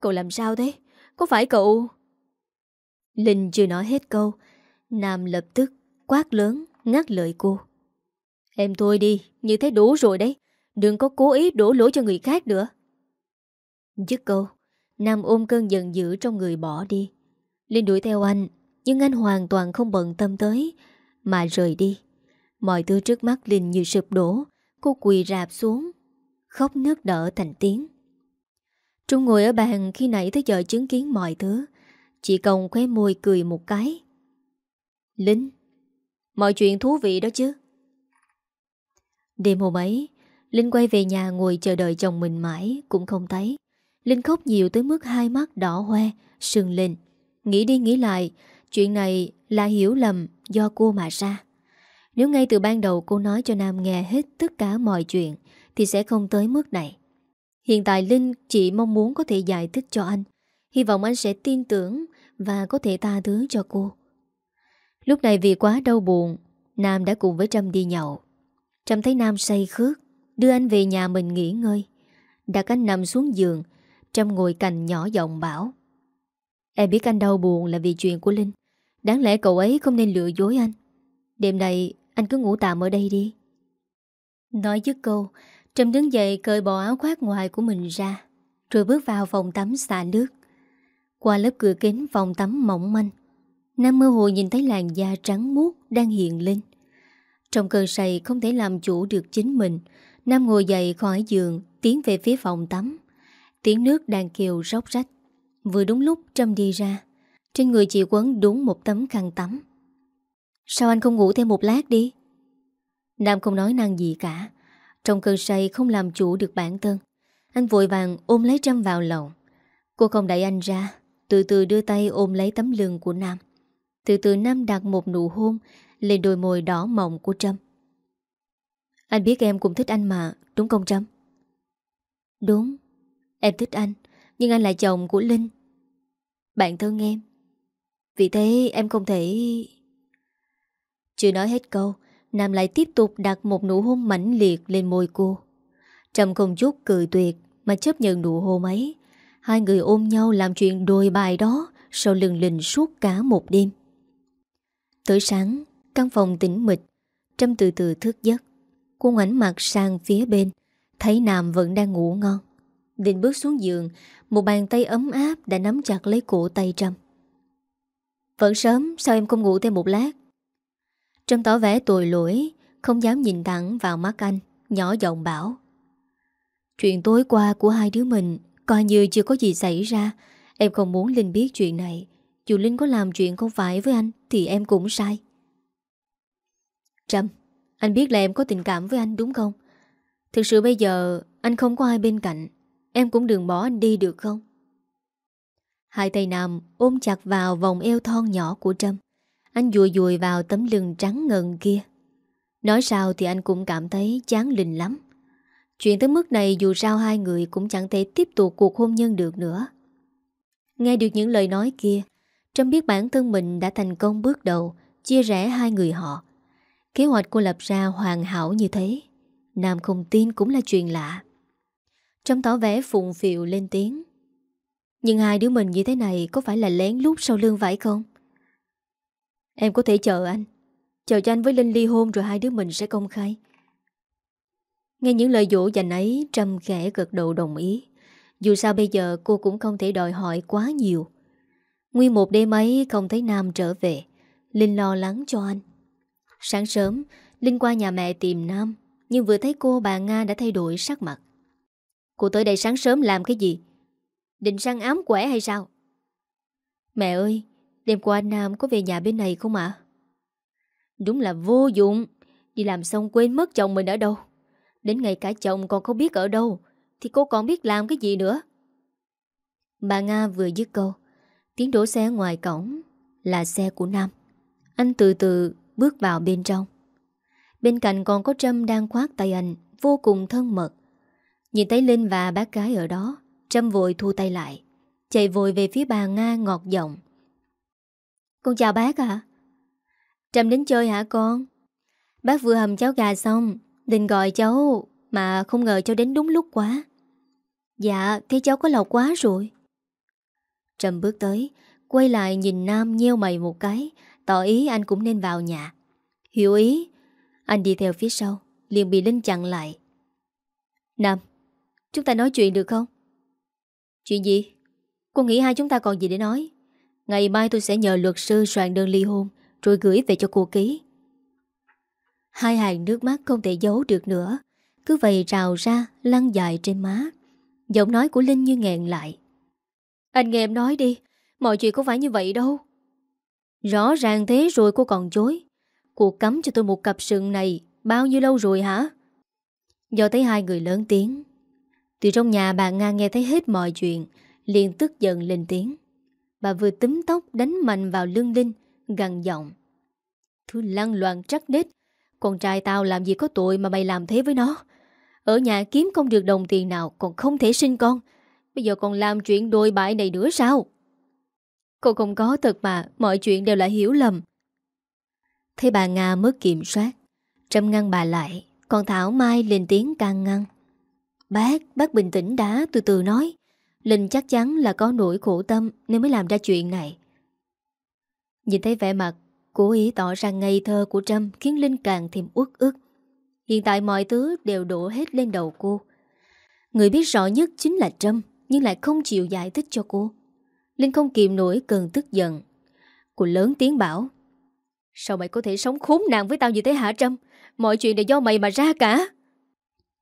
Cậu làm sao thế? Có phải cậu? Linh chưa nói hết câu, Nam lập tức quát lớn, Ngắt lời cô. Em thôi đi, Như thế đủ rồi đấy. Đừng có cố ý đổ lỗi cho người khác nữa. Dứt câu, Nam ôm cơn giận dữ trong người bỏ đi. Linh đuổi theo anh, Nhưng anh hoàn toàn không bận tâm tới, Mà rời đi. Mọi thứ trước mắt Linh như sụp đổ, Cô quỳ rạp xuống, Khóc nước đỡ thành tiếng. Trung ngồi ở bàn khi nãy tới giờ chứng kiến mọi thứ Chị Công khóe môi cười một cái. Linh Mọi chuyện thú vị đó chứ? Đêm hôm ấy, Linh quay về nhà ngồi chờ đợi chồng mình mãi, Cũng không thấy. Linh khóc nhiều tới mức hai mắt đỏ hoe Sừng lên. Nghĩ đi nghĩ lại, Chuyện này là hiểu lầm do cô mà ra. Nếu ngay từ ban đầu cô nói cho Nam nghe hết tất cả mọi chuyện, Thì sẽ không tới mức này. Hiện tại Linh chỉ mong muốn có thể giải thích cho anh. Hy vọng anh sẽ tin tưởng Và có thể tha thứ cho cô. Lúc này vì quá đau buồn, Nam đã cùng với Trâm đi nhậu. Trâm thấy Nam say khước, Đưa anh về nhà mình nghỉ ngơi. Đặt anh nằm xuống giường, Trâm ngồi cạnh nhỏ giọng bảo, Em biết anh đau buồn là vì chuyện của Linh. Đáng lẽ cậu ấy không nên lừa dối anh. Đêm nay anh cứ ngủ tạm ở đây đi. Nói dứt câu, Trâm đứng dậy cởi bỏ áo khoác ngoài của mình ra, Rồi bước vào phòng tắm xả nước. Qua lớp cửa kính, phòng tắm mỏng manh Nam mơ hồ nhìn thấy làn da trắng muốt đang hiện lên. Trong cơn say không thể làm chủ được chính mình, Nam ngồi dậy khỏi giường, Tiến về phía phòng tắm. Tiếng nước đang kêu róc rách. Vừa đúng lúc Trâm đi ra. Trên người chị quấn đúng một tấm khăn tắm. Sao anh không ngủ thêm một lát đi? Nam không nói năng gì cả. Trong cơn say không làm chủ được bản thân. Anh vội vàng ôm lấy Trâm vào lòng. Cô không đẩy anh ra, Từ từ đưa tay ôm lấy tấm lưng của Nam. Từ từ Nam đặt một nụ hôn Lên đôi môi đỏ mọng của Trâm. Anh biết em cũng thích anh mà, Đúng không Trâm? Đúng, Em thích anh, Nhưng anh là chồng của Linh. Bạn thân em. Vì thế em không thể Chưa nói hết câu, Nam lại tiếp tục đặt một nụ hôn mãnh liệt lên môi cô. Trầm không chút cười tuyệt Mà chấp nhận nụ hôn ấy. Hai người ôm nhau làm chuyện đồi bài đó Sau lừng lình suốt cả một đêm. Tới sáng, Căn phòng tĩnh mịch, Trâm từ từ thức giấc. Cô ngoảnh mặt sang phía bên, Thấy Nam vẫn đang ngủ ngon. Định bước xuống giường, Một bàn tay ấm áp đã nắm chặt lấy cổ tay Trâm. Vẫn sớm, Sao em không ngủ thêm một lát? Trâm tỏ vẻ tội lỗi, Không dám nhìn thẳng vào mắt anh, Nhỏ giọng bảo. Chuyện tối qua của hai đứa mình, Coi như chưa có gì xảy ra, Em không muốn Linh biết chuyện này. Dù Linh có làm chuyện không phải với anh, Thì em cũng sai. Trâm, Anh biết là em có tình cảm với anh đúng không? Thực sự bây giờ, Anh không có ai bên cạnh. Em cũng đừng bỏ anh đi được không? Hai tay nằm ôm chặt vào vòng eo thon nhỏ của Trâm. Anh dùi dùi vào tấm lưng trắng ngần kia. Nói sao thì anh cũng cảm thấy chán lình lắm. Chuyện tới mức này dù sao hai người cũng chẳng thể tiếp tục cuộc hôn nhân được nữa. Nghe được những lời nói kia Trâm biết bản thân mình đã thành công bước đầu, Chia rẽ hai người họ. Kế hoạch cô lập ra hoàn hảo như thế, Nam không tin cũng là chuyện lạ. Trâm tỏ vẻ phụng phiệu lên tiếng. Nhưng hai đứa mình như thế này Có phải là lén lút sau lưng phải không? Em có thể chờ anh. Chờ cho anh với Linh ly hôn Rồi hai đứa mình sẽ công khai. Nghe những lời dỗ dành ấy, Trâm khẽ gật đầu đồng ý. Dù sao bây giờ cô cũng không thể đòi hỏi quá nhiều. Nguyên một đêm ấy không thấy Nam trở về. Linh lo lắng cho anh. Sáng sớm, Linh qua nhà mẹ tìm Nam, Nhưng vừa thấy cô bà Nga đã thay đổi sắc mặt. Cô tới đây sáng sớm làm cái gì? Định săn ám quẻ hay sao? Mẹ ơi, Đêm qua anh Nam có về nhà bên này không ạ? Đúng là vô dụng. Đi làm xong quên mất chồng mình ở đâu. Đến ngày cả chồng còn không biết ở đâu, Thì cô còn biết làm cái gì nữa? Bà Nga vừa dứt câu Tiếng đổ xe ngoài cổng Là xe của Nam. Anh từ từ bước vào bên trong. Bên cạnh còn có Trâm đang khoát tay anh, Vô cùng thân mật. Nhìn thấy Linh và bác gái ở đó, Trâm vội thu tay lại, Chạy vội về phía bà Nga ngọt giọng. Con chào bác ạ. Trâm đến chơi hả con? Bác vừa hầm cháu gà xong Định gọi cháu Mà không ngờ cháu đến đúng lúc quá. Dạ thế cháu có lọc quá rồi. Trâm bước tới, Quay lại nhìn Nam nheo mày một cái, Tỏ ý anh cũng nên vào nhà. Hiểu ý, Anh đi theo phía sau, liền bị Linh chặn lại. Nam, Chúng ta nói chuyện được không? Chuyện gì? Cô nghĩ hai chúng ta còn gì để nói? Ngày mai tôi sẽ nhờ luật sư soạn đơn ly hôn, Rồi gửi về cho cô ký. Hai hàng nước mắt không thể giấu được nữa. Cứ vậy trào ra, Lăn dài trên má. Giọng nói của Linh như nghẹn lại. Anh nghe em nói đi, Mọi chuyện không phải như vậy đâu. Rõ ràng thế rồi cô còn chối. Cô cấm cho tôi một cặp sừng này Bao nhiêu lâu rồi hả? Do thấy hai người lớn tiếng. Từ trong nhà bà Nga nghe thấy hết mọi chuyện, liền tức giận lên tiếng. Bà vừa túm tóc đánh mạnh vào lưng Linh, Gằn giọng. Thứ lăng loạn trắc nết, Con trai tao làm gì có tội mà mày làm thế với nó? Ở nhà kiếm không được đồng tiền nào, Còn không thể sinh con. Bây giờ còn làm chuyện đồi bại này nữa sao? Cô không có thật mà Mọi chuyện đều là hiểu lầm. Thấy bà Nga mất kiểm soát. Trâm ngăn bà lại Còn Thảo Mai lên tiếng can ngăn. Bác, bác bình tĩnh đã từ từ nói. Linh chắc chắn là có nỗi khổ tâm Nên mới làm ra chuyện này. Nhìn thấy vẻ mặt Cố ý tỏ ra ngây thơ của Trâm Khiến Linh càng thêm uất ức. Hiện tại mọi thứ đều đổ hết lên đầu cô. Người biết rõ nhất chính là Trâm. Nhưng lại không chịu giải thích cho cô. Linh không kìm nổi cần tức giận. Cô lớn tiếng bảo, Sao mày có thể sống khốn nạn với tao như thế hả Trâm? Mọi chuyện đều do mày mà ra cả.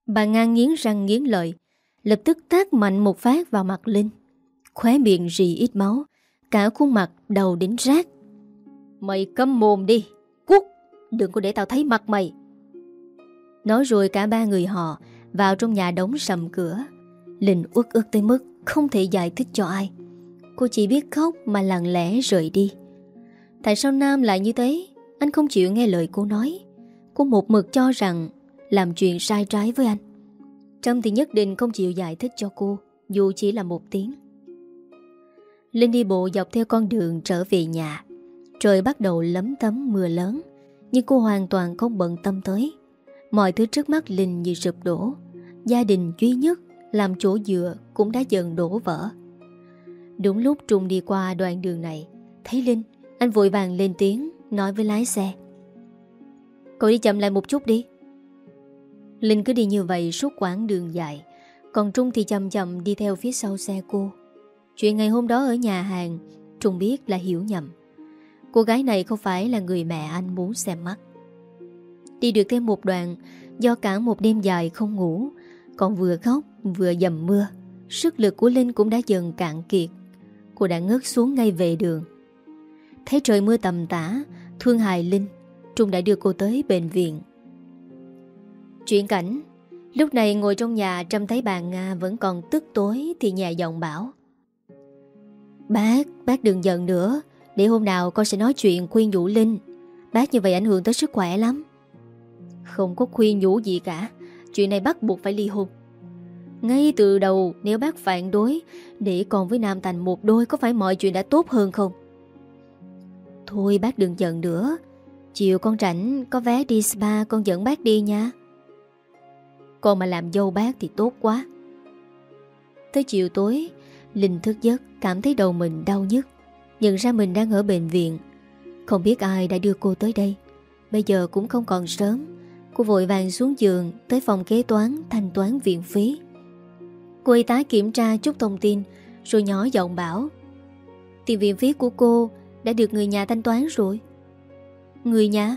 Bà ngang nghiến răng nghiến lợi, Lập tức tác mạnh một phát vào mặt Linh. Khóe miệng rì ít máu, Cả khuôn mặt đầu đến rác Mày câm mồm đi Cút Đừng có để tao thấy mặt mày. Nói rồi cả ba người họ Vào trong nhà đóng sầm cửa. Linh uất ức tới mức Không thể giải thích cho ai. Cô chỉ biết khóc mà lặng lẽ rời đi. Tại sao Nam lại như thế? Anh không chịu nghe lời cô nói. Cô một mực cho rằng Làm chuyện sai trái với anh. Trâm thì nhất định không chịu giải thích cho cô, Dù chỉ là một tiếng. Linh đi bộ dọc theo con đường trở về nhà. Trời bắt đầu lấm tấm mưa lớn, Nhưng cô hoàn toàn không bận tâm tới. Mọi thứ trước mắt Linh như sụp đổ. Gia đình duy nhất làm chỗ dựa cũng đã dần đổ vỡ. Đúng lúc Trung đi qua đoạn đường này, Thấy Linh, Anh vội vàng lên tiếng, Nói với lái xe. Cậu đi chậm lại một chút đi. Linh cứ đi như vậy suốt quãng đường dài, Còn Trung thì chậm chậm đi theo phía sau xe cô. Chuyện ngày hôm đó ở nhà hàng, Trung biết là hiểu nhầm. Cô gái này không phải là người mẹ anh muốn xem mắt. Đi được thêm một đoạn, Do cả một đêm dài không ngủ còn vừa khóc vừa dầm mưa. Sức lực của Linh cũng đã dần cạn kiệt. Cô đã ngớt xuống ngay về đường. Thấy trời mưa tầm tã Thương hại Linh Trung đã đưa cô tới bệnh viện. Chuyện cảnh Lúc này ngồi trong nhà Trâm thấy bà Nga vẫn còn tức tối Thì nhà giọng bảo. Bác, bác đừng giận nữa Để hôm nào con sẽ nói chuyện khuyên nhủ Linh. Bác như vậy ảnh hưởng tới sức khỏe lắm. Không có khuyên nhủ gì cả. Chuyện này bắt buộc phải ly hôn. Ngay từ đầu, nếu bác phản đối, Để còn với Nam thành một đôi Có phải mọi chuyện đã tốt hơn không? Thôi, bác đừng giận nữa. Chiều con rảnh, có vé đi spa, Con dẫn bác đi nha. Con mà làm dâu bác thì tốt quá. Tới chiều tối, Linh thức giấc, cảm thấy đầu mình đau nhức. Nhận ra mình đang ở bệnh viện. Không biết ai đã đưa cô tới đây. Bây giờ cũng không còn sớm. Cô vội vàng xuống giường, Tới phòng kế toán, thanh toán viện phí. Cô y tá kiểm tra chút thông tin, Rồi nhỏ giọng bảo, Tiền viện phí của cô Đã được người nhà thanh toán rồi. Người nhà?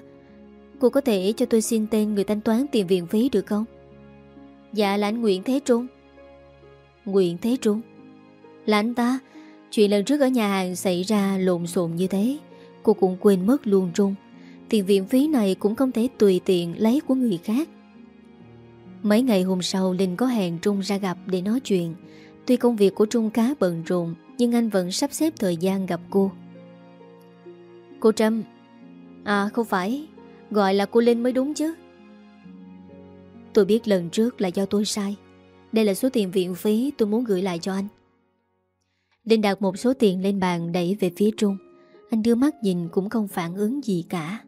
Cô có thể cho tôi xin tên người thanh toán tiền viện phí được không? Dạ là anh Nguyễn Thế Trung. Nguyễn Thế Trung? Là anh ta? Chuyện lần trước ở nhà hàng xảy ra lộn xộn như thế, Cô cũng quên mất luôn Trung Tiền viện phí này cũng không thể tùy tiện lấy của người khác. Mấy ngày hôm sau, Linh có hẹn Trung ra gặp để nói chuyện. Tuy công việc của Trung khá bận rộn, Nhưng anh vẫn sắp xếp thời gian gặp cô. Cô Trâm À không phải, Gọi là cô Linh mới đúng chứ? Tôi biết lần trước là do tôi sai. Đây là số tiền viện phí tôi muốn gửi lại cho anh. Linh đặt một số tiền lên bàn đẩy về phía Trung. Anh đưa mắt nhìn cũng không phản ứng gì cả.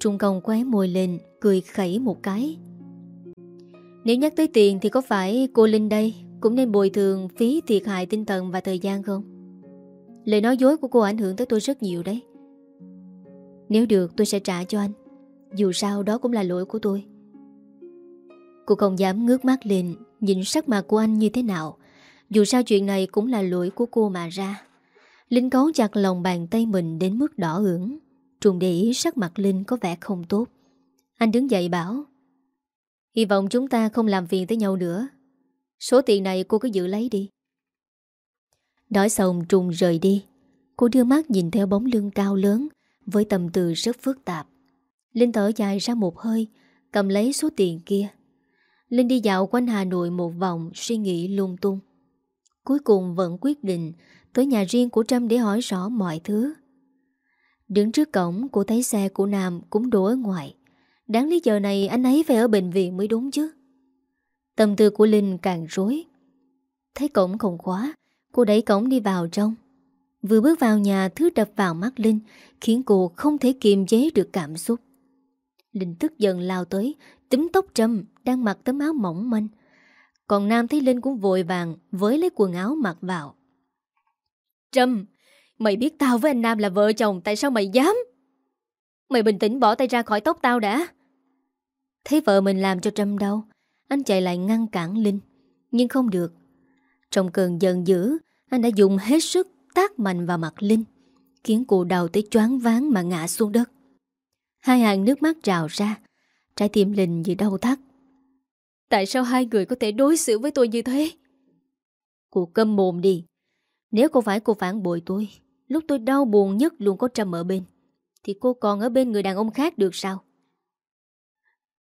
Trung công khóe môi lên, Cười khẩy một cái. Nếu nhắc tới tiền thì có phải cô Linh đây Cũng nên bồi thường phí thiệt hại tinh thần và thời gian không? Lời nói dối của cô ảnh hưởng tới tôi rất nhiều đấy. Nếu được, tôi sẽ trả cho anh. Dù sao đó cũng là lỗi của tôi. Cô không dám ngước mắt lên, Nhìn sắc mặt của anh như thế nào. Dù sao chuyện này cũng là lỗi của cô mà ra. Linh cấu chặt lòng bàn tay mình đến mức đỏ ửng. Trùng để ý sắc mặt Linh có vẻ không tốt. Anh đứng dậy bảo, Hy vọng chúng ta không làm phiền tới nhau nữa. Số tiền này cô cứ giữ lấy đi. Nói xong Trùng rời đi. Cô đưa mắt nhìn theo bóng lưng cao lớn Với tâm tư rất phức tạp. Linh thở dài ra một hơi, Cầm lấy số tiền kia. Linh đi dạo quanh Hà Nội một vòng, Suy nghĩ lung tung. Cuối cùng vẫn quyết định Tới nhà riêng của Trâm để hỏi rõ mọi thứ. Đứng trước cổng, Cô thấy xe của Nam cũng đổ ở ngoài. Đáng lý giờ này anh ấy phải ở bệnh viện mới đúng chứ. Tâm tư của Linh càng rối. Thấy cổng không khóa, Cô đẩy cổng đi vào trong. Vừa bước vào nhà, thứ đập vào mắt Linh, Khiến cô không thể kiềm chế được cảm xúc. Linh tức giận lao tới, Túm tóc Trâm, Đang mặc tấm áo mỏng manh. Còn Nam thấy Linh cũng vội vàng, Với lấy quần áo mặc vào. Trâm Mày biết tao với anh Nam là vợ chồng, Tại sao mày dám? Mày bình tĩnh bỏ tay ra khỏi tóc tao đã. Thấy vợ mình làm cho Trâm đau, Anh chạy lại ngăn cản Linh. Nhưng không được. Trong cơn giận dữ, Anh đã dùng hết sức tác mạnh vào mặt Linh, Khiến cô đầu tới choáng ván mà ngã xuống đất. Hai hàng nước mắt trào ra, Trái tim Linh như đau thắt. Tại sao hai người có thể đối xử với tôi như thế? Cô câm mồm đi. Nếu không phải cô phản bội tôi Lúc tôi đau buồn nhất luôn có Trâm ở bên. Thì cô còn ở bên người đàn ông khác được sao?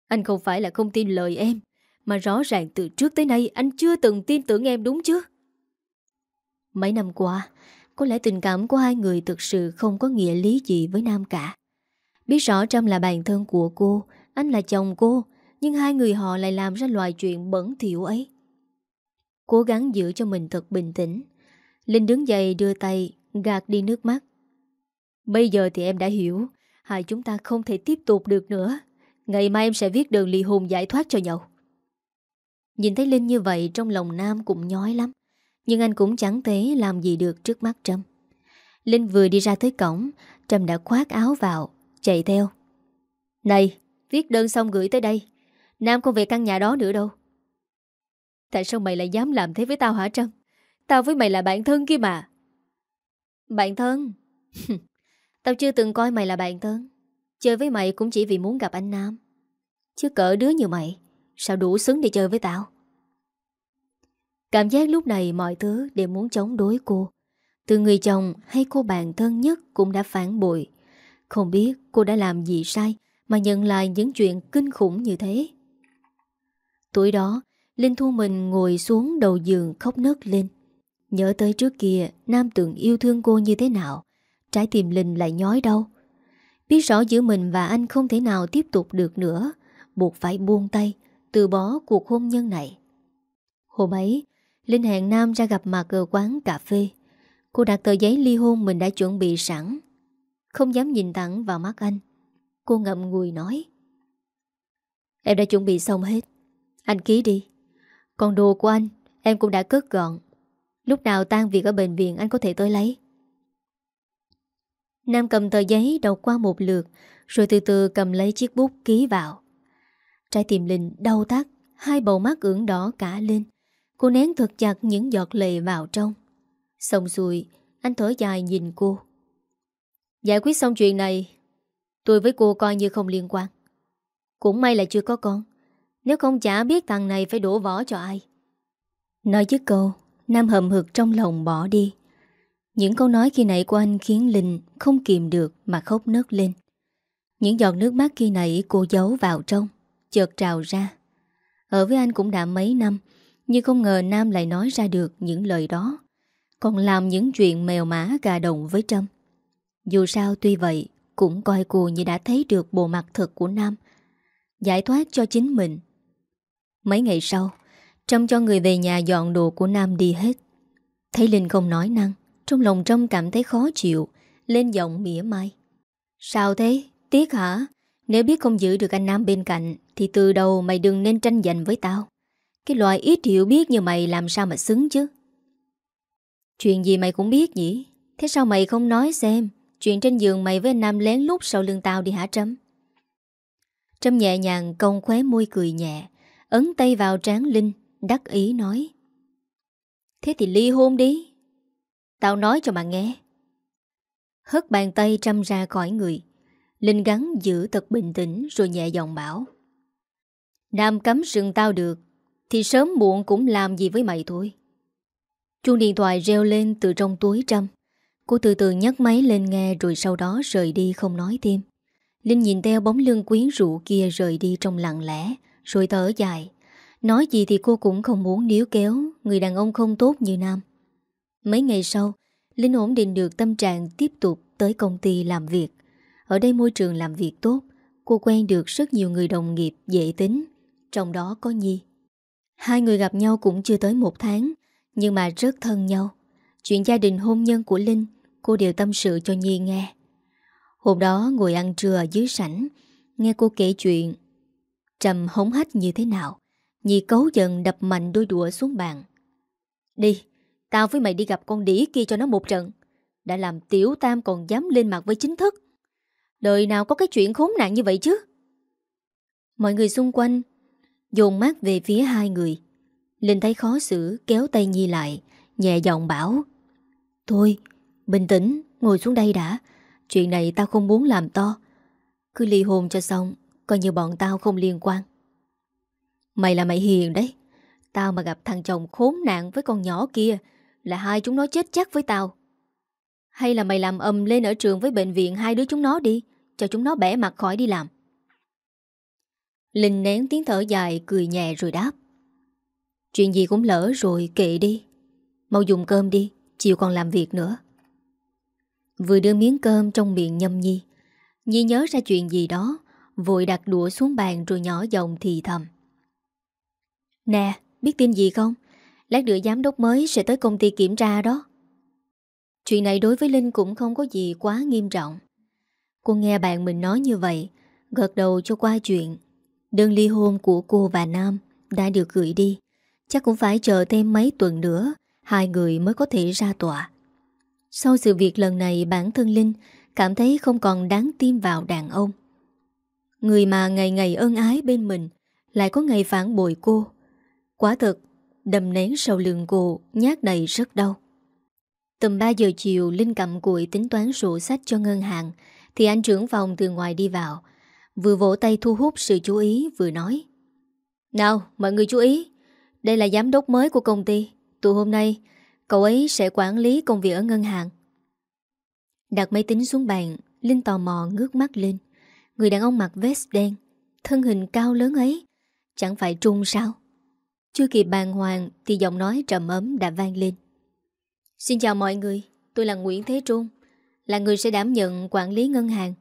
Anh không phải là không tin lời em, Mà rõ ràng từ trước tới nay Anh chưa từng tin tưởng em đúng chứ? Mấy năm qua, Có lẽ tình cảm của hai người thực sự Không có nghĩa lý gì với Nam cả. Biết rõ Trâm là bạn thân của cô, Anh là chồng cô, Nhưng hai người họ lại làm ra loại chuyện bẩn thỉu ấy. Cố gắng giữ cho mình thật bình tĩnh. Linh đứng dậy đưa tay Gạt đi nước mắt. Bây giờ thì em đã hiểu, Hai chúng ta không thể tiếp tục được nữa. Ngày mai em sẽ viết đơn ly hôn giải thoát cho nhau. Nhìn thấy Linh như vậy, Trong lòng Nam cũng nhói lắm. Nhưng anh cũng chẳng thể làm gì được trước mắt Trâm. Linh vừa đi ra tới cổng, Trâm đã khoác áo vào, Chạy theo. Này, viết đơn xong gửi tới đây. Nam không về căn nhà đó nữa đâu. Tại sao mày lại dám làm thế với tao hả Trâm? Tao với mày là bạn thân kia mà bạn thân. Tao chưa từng coi mày là bạn thân. Chơi với mày cũng chỉ vì muốn gặp anh Nam. Chứ cỡ đứa như mày, Sao đủ xứng để chơi với tao? Cảm giác lúc này mọi thứ đều muốn chống đối cô. Từ người chồng hay cô bạn thân nhất cũng đã phản bội. Không biết cô đã làm gì sai Mà nhận lại những chuyện kinh khủng như thế. Tuổi đó, Linh Thu mình ngồi xuống đầu giường khóc nấc lên. Nhớ tới trước kia, Nam từng yêu thương cô như thế nào? Trái tim Linh lại nhói đau. Biết rõ giữa mình và anh không thể nào tiếp tục được nữa, Buộc phải buông tay, Từ bỏ cuộc hôn nhân này. Hôm ấy, Linh hẹn Nam ra gặp mặt ở quán cà phê. Cô đặt tờ giấy ly hôn mình đã chuẩn bị sẵn. Không dám nhìn thẳng vào mắt anh. Cô ngậm ngùi nói. Em đã chuẩn bị xong hết. Anh ký đi. Còn đồ của anh, Em cũng đã cất gọn. Lúc nào tan việc ở bệnh viện, anh có thể tới lấy. Nam cầm tờ giấy, đọc qua một lượt, Rồi từ từ cầm lấy chiếc bút ký vào. Trái tim Linh đau thắt, Hai bầu mắt ửng đỏ cả lên. Cô nén thật chặt những giọt lệ vào trong. Xong xuôi, Anh thở dài nhìn cô. Giải quyết xong chuyện này, Tôi với cô coi như không liên quan. Cũng may là chưa có con. Nếu không chả biết thằng này phải đổ vỏ cho ai. Nói dứt câu Nam hầm hực trong lòng bỏ đi. Những câu nói khi nãy của anh khiến Linh không kìm được mà khóc nớt lên. Những giọt nước mắt khi nãy cô giấu vào trong, Chợt trào ra. Ở với anh cũng đã mấy năm, Nhưng không ngờ Nam lại nói ra được những lời đó, Còn làm những chuyện mèo mã gà đồng với Trâm. Dù sao tuy vậy, Cũng coi cô như đã thấy được bộ mặt thật của Nam, Giải thoát cho chính mình. Mấy ngày sau Trâm cho người về nhà dọn đồ của Nam đi hết. Thấy Linh không nói năng, Trong lòng Trâm cảm thấy khó chịu, Lên giọng mỉa mai. Sao thế? Tiếc hả? Nếu biết không giữ được anh Nam bên cạnh, Thì từ đầu mày đừng nên tranh giành với tao. Cái loại ít hiểu biết như mày làm sao mà xứng chứ? Chuyện gì mày cũng biết nhỉ? Thế sao mày không nói xem? Chuyện trên giường mày với anh Nam lén lút sau lưng tao đi hả Trâm? Trâm nhẹ nhàng cong khóe môi cười nhẹ, Ấn tay vào trán Linh Đắc ý nói. Thế thì ly hôn đi. Tao nói cho mà nghe. Hất bàn tay Trâm ra khỏi người. Linh gắn giữ thật bình tĩnh Rồi nhẹ giọng bảo. Nam cấm sừng tao được, Thì sớm muộn cũng làm gì với mày thôi. Chuông điện thoại reo lên từ trong túi Trâm. Cô từ từ nhấc máy lên nghe Rồi sau đó rời đi không nói thêm. Linh nhìn theo bóng lưng quyến rũ kia Rời đi trong lặng lẽ, Rồi thở dài. Nói gì thì cô cũng không muốn níu kéo, Người đàn ông không tốt như Nam. Mấy ngày sau, Linh ổn định được tâm trạng tiếp tục tới công ty làm việc. Ở đây môi trường làm việc tốt, Cô quen được rất nhiều người đồng nghiệp dễ tính, Trong đó có Nhi. Hai người gặp nhau cũng chưa tới một tháng, Nhưng mà rất thân nhau. Chuyện gia đình hôn nhân của Linh, Cô đều tâm sự cho Nhi nghe. Hôm đó ngồi ăn trưa ở dưới sảnh, Nghe cô kể chuyện Trầm hống hách như thế nào. Nhi cấu dần đập mạnh đôi đũa xuống bàn. Đi, Tao với mày đi gặp con đĩ kia cho nó một trận. Đã làm tiểu tam còn dám lên mặt với chính thức. Đời nào có cái chuyện khốn nạn như vậy chứ? Mọi người xung quanh Dồn mắt về phía hai người. Linh thấy khó xử, kéo tay Nhi lại, Nhẹ giọng bảo, Thôi, bình tĩnh, Ngồi xuống đây đã. Chuyện này tao không muốn làm to. Cứ ly hôn cho xong, Coi như bọn tao không liên quan. Mày là mày hiền đấy. Tao mà gặp thằng chồng khốn nạn với con nhỏ kia Là hai chúng nó chết chắc với tao. Hay là mày làm ầm lên ở trường với bệnh viện hai đứa chúng nó đi, Cho chúng nó bẻ mặt khỏi đi làm. Linh nén tiếng thở dài, cười nhẹ rồi đáp. Chuyện gì cũng lỡ rồi, kệ đi. Mau dùng cơm đi, Chiều còn làm việc nữa. Vừa đưa miếng cơm trong miệng nhâm nhi Nhi nhớ ra chuyện gì đó, Vội đặt đũa xuống bàn rồi nhỏ giọng thì thầm. Nè, biết tin gì không? Lát nữa giám đốc mới sẽ tới công ty kiểm tra đó. Chuyện này đối với Linh cũng không có gì quá nghiêm trọng. Cô nghe bạn mình nói như vậy, gật đầu cho qua chuyện. Đơn ly hôn của cô và Nam đã được gửi đi. Chắc cũng phải chờ thêm mấy tuần nữa, hai người mới có thể ra tòa. Sau sự việc lần này bản thân Linh cảm thấy không còn đáng tin vào đàn ông. Người mà ngày ngày ân ái bên mình lại có ngày phản bội cô. Quả thật, đầm nén sau lưng cô nhát đầy rất đau. Tầm 3 giờ chiều Linh cầm cụi tính toán sổ sách cho ngân hàng thì anh trưởng phòng từ ngoài đi vào vừa vỗ tay thu hút sự chú ý vừa nói Nào mọi người chú ý đây là giám đốc mới của công ty từ hôm nay cậu ấy sẽ quản lý công việc ở ngân hàng. Đặt máy tính xuống bàn Linh tò mò ngước mắt lên. Người đàn ông mặc vest đen Thân hình cao lớn ấy Chẳng phải Trung sao? Chưa kịp bàn hoàng thì giọng nói trầm ấm đã vang lên. Xin chào mọi người, tôi là Nguyễn Thế Trung, là người sẽ đảm nhận quản lý ngân hàng.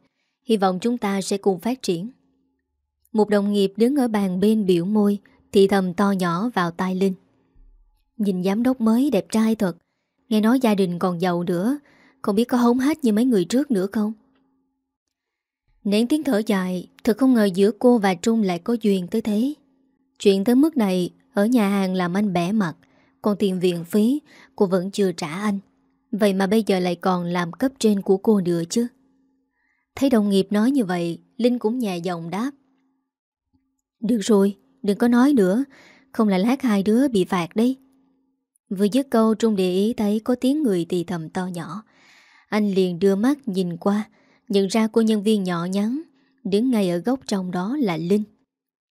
Hy vọng chúng ta sẽ cùng phát triển. Một đồng nghiệp đứng ở bàn bên biểu môi thì thầm to nhỏ vào tai Linh. Nhìn giám đốc mới đẹp trai thật, nghe nói gia đình còn giàu nữa, không biết có hống hết như mấy người trước nữa không? Nén tiếng thở dài, thật không ngờ giữa cô và Trung lại có duyên tới thế. Chuyện tới mức này ở nhà hàng làm anh bẻ mặt, Còn tiền viện phí, Cô vẫn chưa trả anh. Vậy mà bây giờ lại còn làm cấp trên của cô nữa chứ. Thấy đồng nghiệp nói như vậy, Linh cũng nhẹ giọng đáp. Được rồi, Đừng có nói nữa. Không là lát hai đứa bị phạt đấy? Vừa dứt câu, Trung để ý thấy Có tiếng người tì thầm to nhỏ. Anh liền đưa mắt nhìn qua, Nhận ra cô nhân viên nhỏ nhắn, Đứng ngay ở góc trong đó là Linh.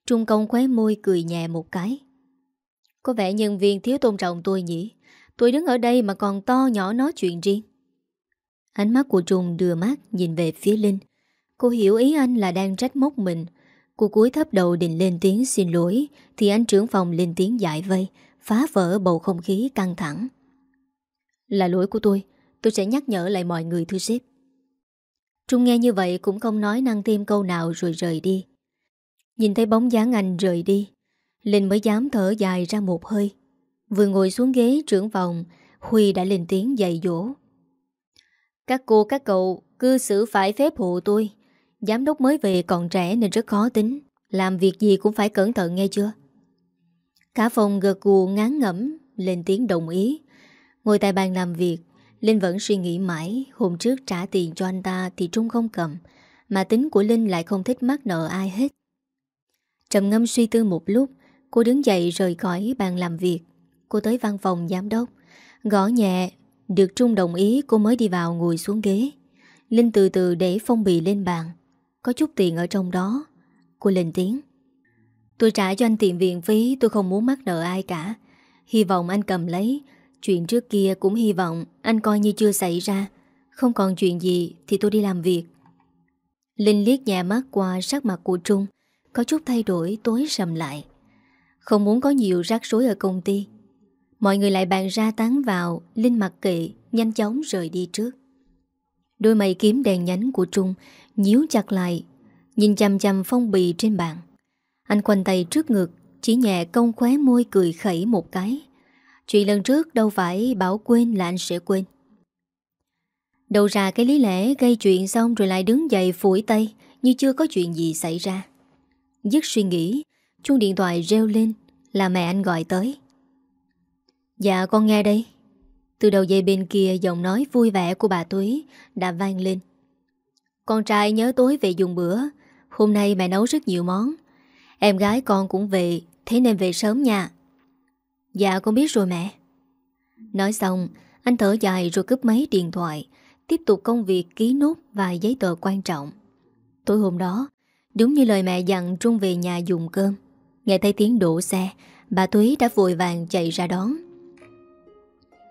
Trung công khóe môi cười nhẹ một cái có vẻ nhân viên thiếu tôn trọng tôi nhỉ? Tôi đứng ở đây mà còn to nhỏ nói chuyện riêng. Ánh mắt của Trung đưa mắt nhìn về phía Linh. Cô hiểu ý anh là đang trách móc mình. Cô cúi thấp đầu định lên tiếng xin lỗi, Thì anh trưởng phòng lên tiếng giải vây, Phá vỡ bầu không khí căng thẳng. Là lỗi của tôi Tôi sẽ nhắc nhở lại mọi người thưa sếp Trung nghe như vậy cũng không nói năng thêm câu nào rồi rời đi. Nhìn thấy bóng dáng anh rời đi Linh mới dám thở dài ra một hơi. Vừa ngồi xuống ghế trưởng phòng, Huy đã lên tiếng dạy dỗ. Các cô, các cậu, Cư xử phải phép hộ tôi. Giám đốc mới về còn trẻ nên rất khó tính. Làm việc gì cũng phải cẩn thận nghe chưa? Cả phòng gật gù ngán ngẩm, Lên tiếng đồng ý. Ngồi tại bàn làm việc, Linh vẫn suy nghĩ mãi. Hôm trước trả tiền cho anh ta thì Trung không cầm, Mà tính của Linh lại không thích mắc nợ ai hết. Trầm ngâm suy tư một lúc Cô đứng dậy rời khỏi bàn làm việc. Cô tới văn phòng giám đốc. Gõ nhẹ, Được Trung đồng ý, cô mới đi vào ngồi xuống ghế. Linh từ từ để phong bì lên bàn. Có chút tiền ở trong đó. Cô lên tiếng. Tôi trả cho anh tiền viện phí, Tôi không muốn mắc nợ ai cả. Hy vọng anh cầm lấy. Chuyện trước kia cũng hy vọng Anh coi như chưa xảy ra. Không còn chuyện gì thì tôi đi làm việc. Linh liếc nhà mắt qua sắc mặt của Trung. Có chút thay đổi, tối sầm lại. Không muốn có nhiều rắc rối ở công ty. Mọi người lại bàn ra tán vào, Linh mặc kệ, Nhanh chóng rời đi trước. Đôi mày kiếm đèn nhánh của Trung Nhíu chặt lại, Nhìn chằm chằm phong bì trên bàn. Anh quanh tay trước ngực, Chỉ nhẹ công khóe môi cười khẩy một cái. Chuyện lần trước đâu phải bảo quên là anh sẽ quên. Đầu ra cái lý lẽ gây chuyện xong rồi lại đứng dậy phủi tay, Như chưa có chuyện gì xảy ra. Dứt suy nghĩ Chuông điện thoại reo lên, Là mẹ anh gọi tới. Dạ con nghe đây. Từ đầu dây bên kia, giọng nói vui vẻ của bà Túy Đã vang lên. Con trai nhớ tối về dùng bữa. Hôm nay mẹ nấu rất nhiều món. Em gái con cũng về, Thế nên về sớm nha. Dạ con biết rồi mẹ. Nói xong, Anh thở dài rồi cướp máy điện thoại, Tiếp tục công việc ký nốt vài giấy tờ quan trọng. Tối hôm đó, Đúng như lời mẹ dặn Trung về nhà dùng cơm. Nghe thấy tiếng đổ xe, Bà Thúy đã vội vàng chạy ra đón.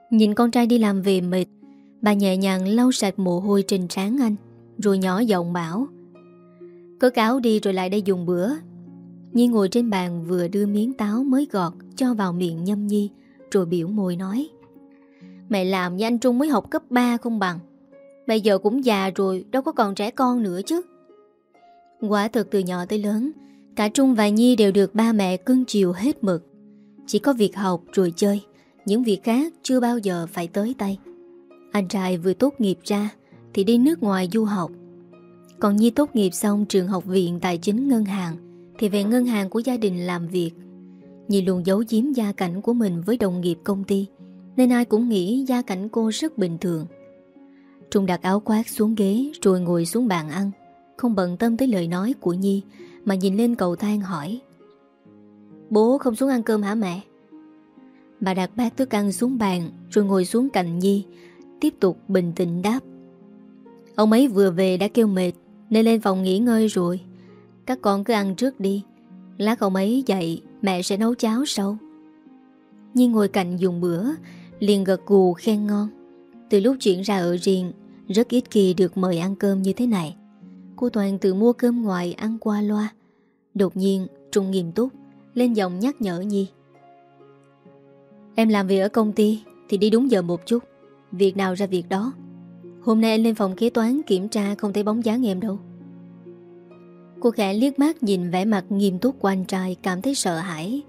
Nhìn con trai đi làm về mệt, Bà nhẹ nhàng lau sạch mồ hôi trên trán anh, Rồi nhỏ giọng bảo Cớ cáo đi rồi lại đây dùng bữa. Nhi ngồi trên bàn vừa đưa miếng táo mới gọt Cho vào miệng nhâm nhi, Rồi biểu môi nói Mẹ làm như anh Trung mới học cấp 3 không bằng. Bây giờ cũng già rồi, Đâu có còn trẻ con nữa chứ. Quả thực từ nhỏ tới lớn Cả Trung và Nhi đều được ba mẹ cưng chiều hết mực. Chỉ có việc học rồi chơi, Những việc khác chưa bao giờ phải tới tay. Anh trai vừa tốt nghiệp ra Thì đi nước ngoài du học. Còn Nhi tốt nghiệp xong trường học viện tài chính ngân hàng Thì về ngân hàng của gia đình làm việc. Nhi luôn giấu giếm gia cảnh của mình với đồng nghiệp công ty, Nên ai cũng nghĩ gia cảnh cô rất bình thường. Trung đặt áo khoác xuống ghế rồi ngồi xuống bàn ăn, Không bận tâm tới lời nói của Nhi mà nhìn lên cầu thang hỏi, Bố không xuống ăn cơm hả mẹ? Bà đặt bát thức ăn xuống bàn, Rồi ngồi xuống cạnh Nhi, Tiếp tục bình tĩnh đáp. Ông ấy vừa về đã kêu mệt, Nên lên phòng nghỉ ngơi rồi. Các con cứ ăn trước đi. Lát ông ấy dậy, Mẹ sẽ nấu cháo sau. Nhi ngồi cạnh dùng bữa, Liền gật gù khen ngon. Từ lúc chuyển ra ở riêng, Rất ít khi được mời ăn cơm như thế này. Cô Toàn tự mua cơm ngoài ăn qua loa. Đột nhiên, Trung nghiêm túc, Lên giọng nhắc nhở Nhi. Em làm việc ở công ty Thì đi đúng giờ một chút. Việc nào ra việc đó. Hôm nay anh lên phòng kế toán kiểm tra Không thấy bóng dáng em đâu. Cô khẽ liếc mắt nhìn vẻ mặt nghiêm túc của anh trai, Cảm thấy sợ hãi.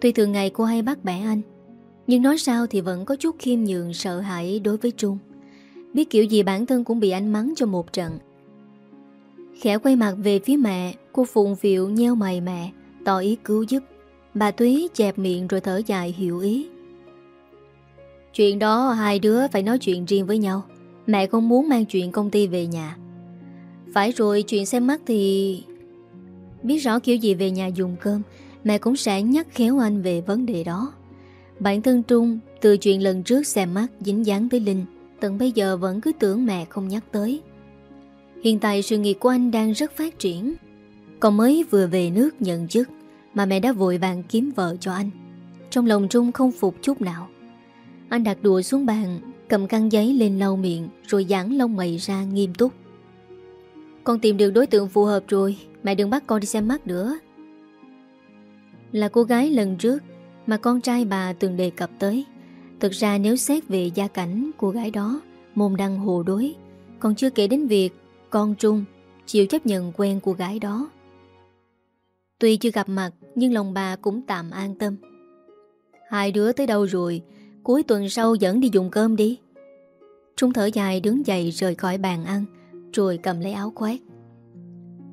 Tuy thường ngày cô hay bắt bẻ anh, Nhưng nói sao thì vẫn có chút khiêm nhường, sợ hãi đối với Trung. Biết kiểu gì bản thân cũng bị anh mắng cho một trận. Khẽ quay mặt về phía mẹ, Cô phụng phiệu nheo mày mẹ, Tỏ ý cứu giúp. Bà Túy chẹp miệng rồi thở dài hiểu ý. Chuyện đó hai đứa phải nói chuyện riêng với nhau. Mẹ không muốn mang chuyện công ty về nhà. Phải rồi chuyện xem mắt thì Biết rõ kiểu gì về nhà dùng cơm, Mẹ cũng sẽ nhắc khéo anh về vấn đề đó. Bản thân Trung, Từ chuyện lần trước xem mắt dính dáng tới Linh, Tận bây giờ vẫn cứ tưởng mẹ không nhắc tới. Hiện tại sự nghiệp của anh đang rất phát triển. Còn mới vừa về nước nhận chức Mà mẹ đã vội vàng kiếm vợ cho anh. Trong lòng Trung không phục chút nào. Anh đặt đùa xuống bàn, Cầm căng giấy lên lau miệng, Rồi giãn lông mày ra nghiêm túc. Con tìm được đối tượng phù hợp rồi, Mẹ đừng bắt con đi xem mắt nữa. Là cô gái lần trước Mà con trai bà từng đề cập tới. Thực ra nếu xét về gia cảnh cô gái đó, Môn đăng hồ đối, Còn chưa kể đến việc con Trung chịu chấp nhận quen cô gái đó. Tuy chưa gặp mặt, Nhưng lòng bà cũng tạm an tâm. Hai đứa tới đâu rồi? Cuối tuần sau dẫn đi dùng cơm đi. Trung thở dài đứng dậy rời khỏi bàn ăn, Rồi cầm lấy áo khoác.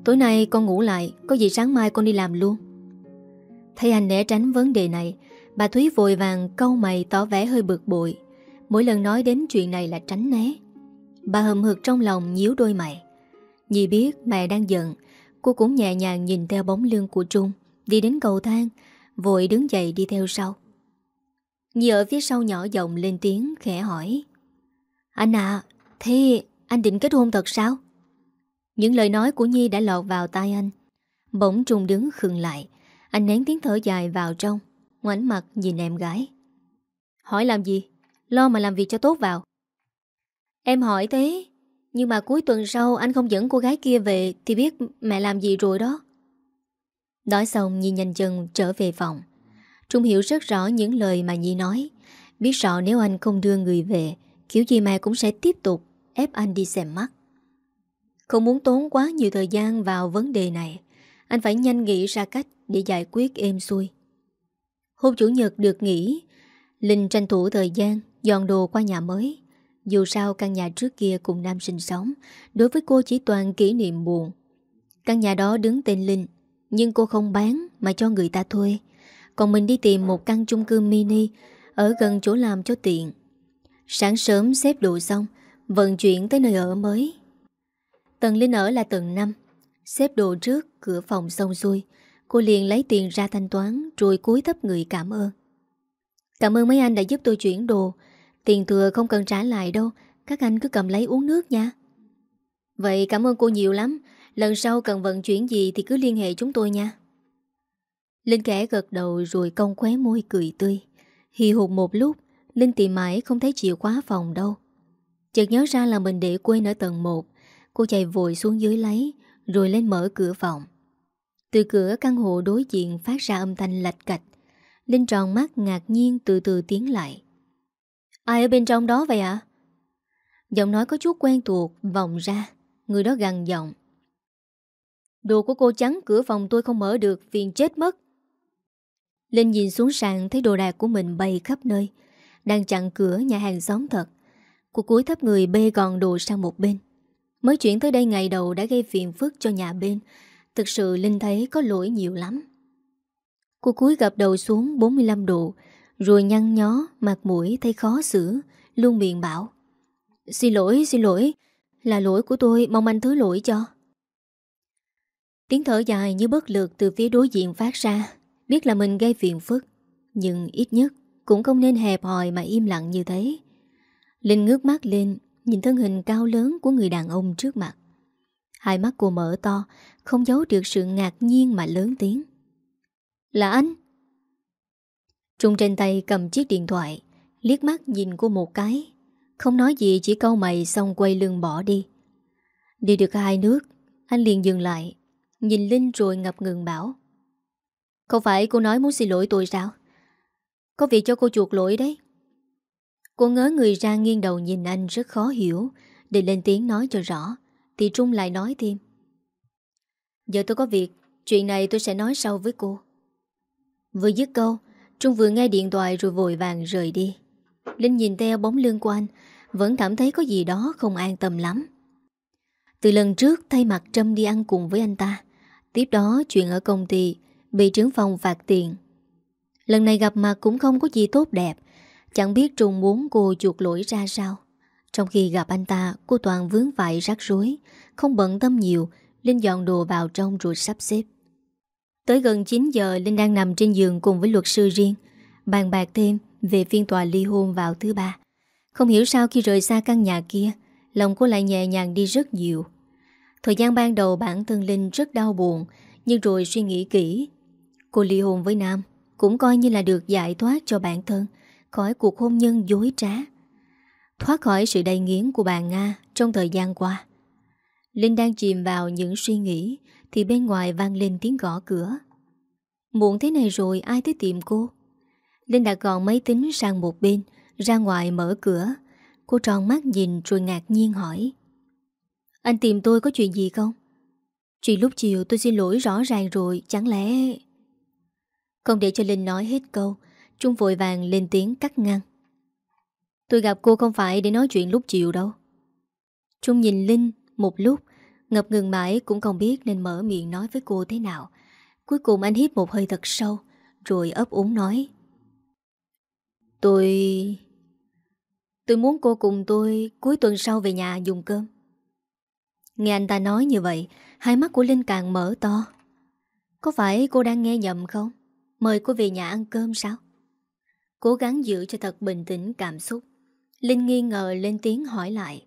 Tối nay con ngủ lại, Có gì sáng mai con đi làm luôn. Thấy anh né tránh vấn đề này, Bà Thúy vội vàng câu mày tỏ vẻ hơi bực bội. Mỗi lần nói đến chuyện này là tránh né. Bà hầm hực trong lòng nhíu đôi mày. Nhi biết mẹ đang giận. Cô cũng nhẹ nhàng nhìn theo bóng lưng của Trung, Đi đến cầu thang, Vội đứng dậy đi theo sau. Nhi ở phía sau nhỏ giọng lên tiếng, khẽ hỏi. Anh à Thế anh định kết hôn thật sao? Những lời nói của Nhi đã lọt vào tai anh. Bỗng Trung đứng khừng lại, Anh nén tiếng thở dài vào trong, Ngoảnh mặt nhìn em gái. Hỏi làm gì? Lo mà làm việc cho tốt vào. Em hỏi thế. Nhưng mà cuối tuần sau, anh không dẫn cô gái kia về Thì biết mẹ làm gì rồi đó. Nói xong, Nhi nhanh chân trở về phòng. Trung hiểu rất rõ những lời mà Nhi nói. Biết rõ nếu anh không đưa người về, Kiểu gì mẹ cũng sẽ tiếp tục Ép anh đi xem mắt. Không muốn tốn quá nhiều thời gian vào vấn đề này, Anh phải nhanh nghĩ ra cách Để giải quyết êm xuôi. Hôm chủ nhật được nghỉ, Linh tranh thủ thời gian Dọn đồ qua nhà mới. Dù sao, căn nhà trước kia cùng Nam sinh sống, Đối với cô chỉ toàn kỷ niệm buồn. Căn nhà đó đứng tên Linh, Nhưng cô không bán Mà cho người ta thuê. Còn mình đi tìm một căn chung cư mini Ở gần chỗ làm cho tiện. Sáng sớm xếp đồ xong, Vận chuyển tới nơi ở mới. Tầng Linh ở là tầng 5 Xếp đồ trước, cửa phòng xong xuôi, Cô liền lấy tiền ra thanh toán, Rồi cúi thấp người cảm ơn. Cảm ơn mấy anh đã giúp tôi chuyển đồ Tiền thừa không cần trả lại đâu, Các anh cứ cầm lấy uống nước nha. Vậy cảm ơn cô nhiều lắm, Lần sau cần vận chuyển gì thì cứ liên hệ chúng tôi nha. Linh kẻ gật đầu rồi cong khóe môi cười tươi. Hì hụt một lúc, Linh tìm mãi không thấy chìa khóa phòng đâu. Chợt nhớ ra là mình để quên ở tầng 1 Cô chạy vội xuống dưới lấy, Rồi lên mở cửa phòng. Từ cửa căn hộ đối diện phát ra âm thanh lạch cạch. Linh tròn mắt ngạc nhiên từ từ tiến lại. Ai ở bên trong đó vậy ạ? Giọng nói có chút quen thuộc Vòng ra. Người đó gằn giọng. Đồ của cô chắn cửa phòng tôi không mở được, Phiền chết mất. Linh nhìn xuống sàn, thấy đồ đạc của mình bay khắp nơi. Đang chặn cửa, nhà hàng xóm thật. Cô cúi thấp người, bê gòn đồ sang một bên. Mới chuyển tới đây ngày đầu đã gây phiền phức cho nhà bên. Thực sự Linh thấy có lỗi nhiều lắm. Cô cúi gập đầu xuống 45 độ. Rồi nhăn nhó, Mặt mũi thấy khó xử, Luôn miệng bảo, Xin lỗi xin lỗi, Là lỗi của tôi, mong anh thứ lỗi cho. Tiếng thở dài như bất lực Từ phía đối diện phát ra, Biết là mình gây phiền phức, Nhưng ít nhất cũng không nên hẹp hòi Mà im lặng như thế. Linh ngước mắt lên, Nhìn thân hình cao lớn của người đàn ông trước mặt. Hai mắt cô mở to, Không giấu được sự ngạc nhiên mà lớn tiếng. Là anh Trung trên tay cầm chiếc điện thoại, Liếc mắt nhìn cô một cái. Không nói gì, chỉ câu mày Xong quay lưng bỏ đi. Đi được hai nước, Anh liền dừng lại, Nhìn Linh rồi ngập ngừng bảo. Không phải cô nói muốn xin lỗi tôi sao? Có việc cho cô chuộc lỗi đấy. Cô ngớ người ra nghiêng đầu nhìn anh rất khó hiểu, Để lên tiếng nói cho rõ, Thì Trung lại nói thêm. Giờ tôi có việc, Chuyện này tôi sẽ nói sau với cô. Vừa dứt câu Trung vừa nghe điện thoại rồi vội vàng rời đi. Linh nhìn theo bóng lưng của anh, Vẫn cảm thấy có gì đó không an tâm lắm. Từ lần trước thay mặt Trâm đi ăn cùng với anh ta, Tiếp đó chuyện ở công ty Bị trưởng phòng phạt tiền. Lần này gặp mặt cũng không có gì tốt đẹp, Chẳng biết Trung muốn cô chuột lỗi ra sao. Trong khi gặp anh ta, Cô toàn vướng vải rắc rối, Không bận tâm nhiều, Linh dọn đồ vào trong rồi sắp xếp. Tới gần 9 giờ, Linh đang nằm trên giường cùng với luật sư riêng. Bàn bạc thêm Về phiên tòa ly hôn vào thứ ba. Không hiểu sao khi rời xa căn nhà kia, Lòng cô lại nhẹ nhàng đi rất nhiều. Thời gian ban đầu bản thân Linh rất đau buồn, Nhưng rồi suy nghĩ kỹ. Cô ly hôn với Nam Cũng coi như là được giải thoát cho bản thân khỏi cuộc hôn nhân dối trá. Thoát khỏi sự đầy nghiến của bà Nga trong thời gian qua. Linh đang chìm vào những suy nghĩ thì bên ngoài vang lên tiếng gõ cửa. Muộn thế này rồi ai tới tìm cô? Linh đặt gọn máy tính sang một bên, ra ngoài mở cửa. Cô tròn mắt nhìn rồi ngạc nhiên hỏi. Anh tìm tôi có chuyện gì không? Chuyện lúc chiều tôi xin lỗi rõ ràng rồi, chẳng lẽ... Không để cho Linh nói hết câu, Trung vội vàng lên tiếng cắt ngang Tôi gặp cô không phải để nói chuyện lúc chiều đâu Trung nhìn Linh một lúc Ngập ngừng mãi cũng không biết nên mở miệng nói với cô thế nào Cuối cùng anh hít một hơi thật sâu, Rồi ấp úng nói Tôi... Tôi muốn cô cùng tôi cuối tuần sau về nhà dùng cơm Nghe anh ta nói như vậy, Hai mắt của Linh càng mở to Có phải cô đang nghe nhầm không? Mời cô về nhà ăn cơm sao? Cố gắng giữ cho thật bình tĩnh cảm xúc Linh nghi ngờ lên tiếng hỏi lại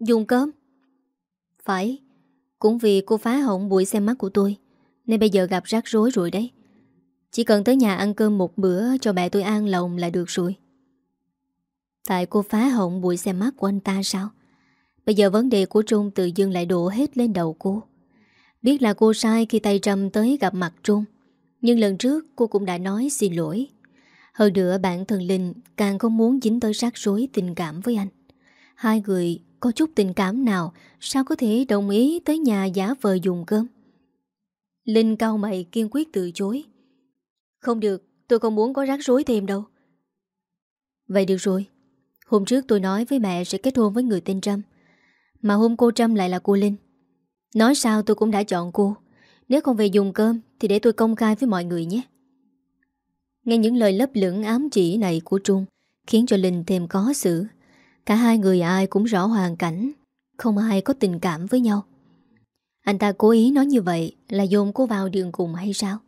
Dùng cơm? Phải. Cũng vì cô phá hỏng buổi xem mắt của tôi, Nên bây giờ gặp rắc rối rồi đấy. Chỉ cần tới nhà ăn cơm một bữa Cho mẹ tôi an lòng là được rồi. Tại cô phá hỏng buổi xem mắt của anh ta sao? Bây giờ vấn đề của Trung tự dưng lại đổ hết lên đầu cô. Biết là cô sai khi tay Trâm tới gặp mặt Trung, Nhưng lần trước cô cũng đã nói xin lỗi. Hơn nữa bản thân Linh càng không muốn dính tới rắc rối tình cảm với anh. Hai người có chút tình cảm nào, Sao có thể đồng ý tới nhà giả vờ dùng cơm? Linh cao mày kiên quyết từ chối. Không được, Tôi không muốn có rắc rối thêm đâu. Vậy được rồi. Hôm trước tôi nói với mẹ sẽ kết hôn với người tên Trâm, Mà hôm cô Trâm lại là cô Linh. Nói sao tôi cũng đã chọn cô. Nếu không về dùng cơm Thì để tôi công khai với mọi người nhé. Nghe những lời lấp lửng ám chỉ này của Trung Khiến cho Linh thêm khó xử Cả hai người ai cũng rõ hoàn cảnh, Không ai có tình cảm với nhau. Anh ta cố ý nói như vậy Là dồn cô vào đường cùng hay sao?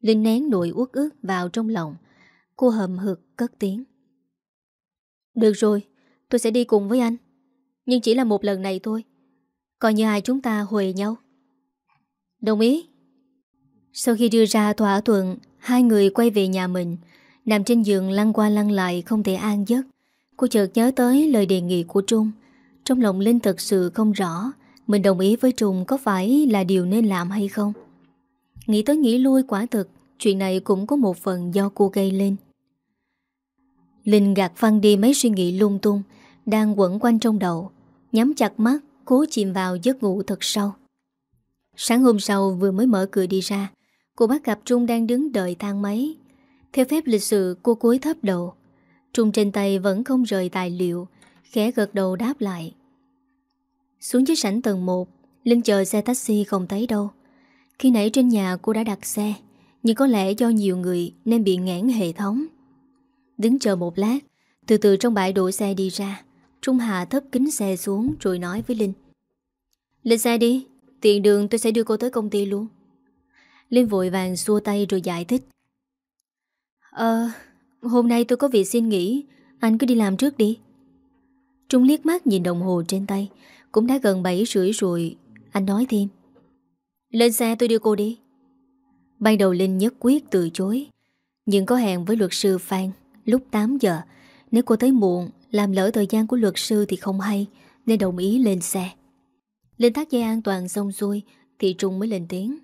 Linh nén nỗi uất ức vào trong lòng, Cô hầm hực cất tiếng. Được rồi, Tôi sẽ đi cùng với anh. Nhưng chỉ là một lần này thôi. Coi như hai chúng ta huề nhau. Đồng ý. Sau khi đưa ra thỏa thuận, Hai người quay về nhà mình, Nằm trên giường lăn qua lăn lại Không thể an giấc. Cô chợt nhớ tới lời đề nghị của Trung. Trong lòng Linh thật sự không rõ Mình đồng ý với Trung có phải là điều nên làm hay không. Nghĩ tới nghĩ lui quả thực, Chuyện này cũng có một phần do cô gây lên. Linh gạt phăng đi mấy suy nghĩ lung tung Đang quẩn quanh trong đầu, Nhắm chặt mắt, Cố chìm vào giấc ngủ thật sâu. Sáng hôm sau vừa mới mở cửa đi ra, Cô bắt gặp Trung đang đứng đợi thang máy. Theo phép lịch sự, cô cúi thấp đầu Trung trên tay vẫn không rời tài liệu, Khẽ gật đầu đáp lại. Xuống dưới sảnh tầng 1 Linh chờ xe taxi không thấy đâu. Khi nãy trên nhà cô đã đặt xe, Nhưng có lẽ do nhiều người Nên bị ngãn hệ thống. Đứng chờ một lát, Từ từ trong bãi đổ xe đi ra, Trung Hà thấp kính xe xuống rồi nói với Linh. Lên xe đi Tiền đường tôi sẽ đưa cô tới công ty luôn. Linh vội vàng xua tay rồi giải thích. Ờ Hôm nay tôi có việc xin nghỉ. Anh cứ đi làm trước đi. Trung liếc mắt nhìn đồng hồ trên tay. Cũng đã gần 7 rưỡi rồi. Anh nói thêm. Lên xe tôi đưa cô đi. Ban đầu Linh nhất quyết từ chối. Nhưng có hẹn với luật sư Phan Lúc 8 giờ. Nếu cô tới muộn, Làm lỡ thời gian của luật sư thì không hay, Nên đồng ý lên xe. Lên thắt dây an toàn xong xuôi, Thì Trung mới lên tiếng.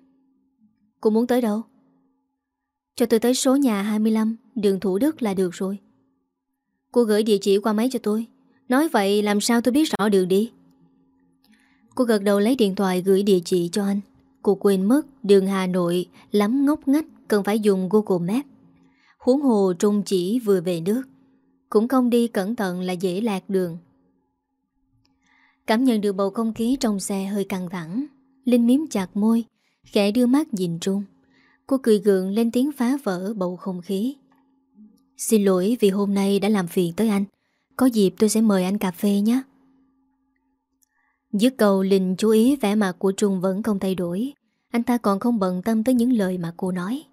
Cô muốn tới đâu? Cho tôi tới số nhà 25 Đường Thủ Đức là được rồi. Cô gửi địa chỉ qua máy cho tôi. Nói vậy làm sao tôi biết rõ đường đi? Cô gật đầu lấy điện thoại gửi địa chỉ cho anh. Cô quên mất đường Hà Nội lắm ngốc ngách, cần phải dùng Google Maps Huống hồ trung chỉ vừa về nước. Cũng không đi cẩn thận là dễ lạc đường. Cảm nhận được bầu không khí trong xe hơi căng thẳng, Linh miếm chặt môi, Khẽ đưa mắt nhìn Trung. Cô cười gượng lên tiếng phá vỡ bầu không khí. Xin lỗi vì hôm nay đã làm phiền tới anh. Có dịp tôi sẽ mời anh cà phê nhé. Dứt cầu Linh chú ý vẻ mặt của Trung vẫn không thay đổi. Anh ta còn không bận tâm tới những lời mà cô nói.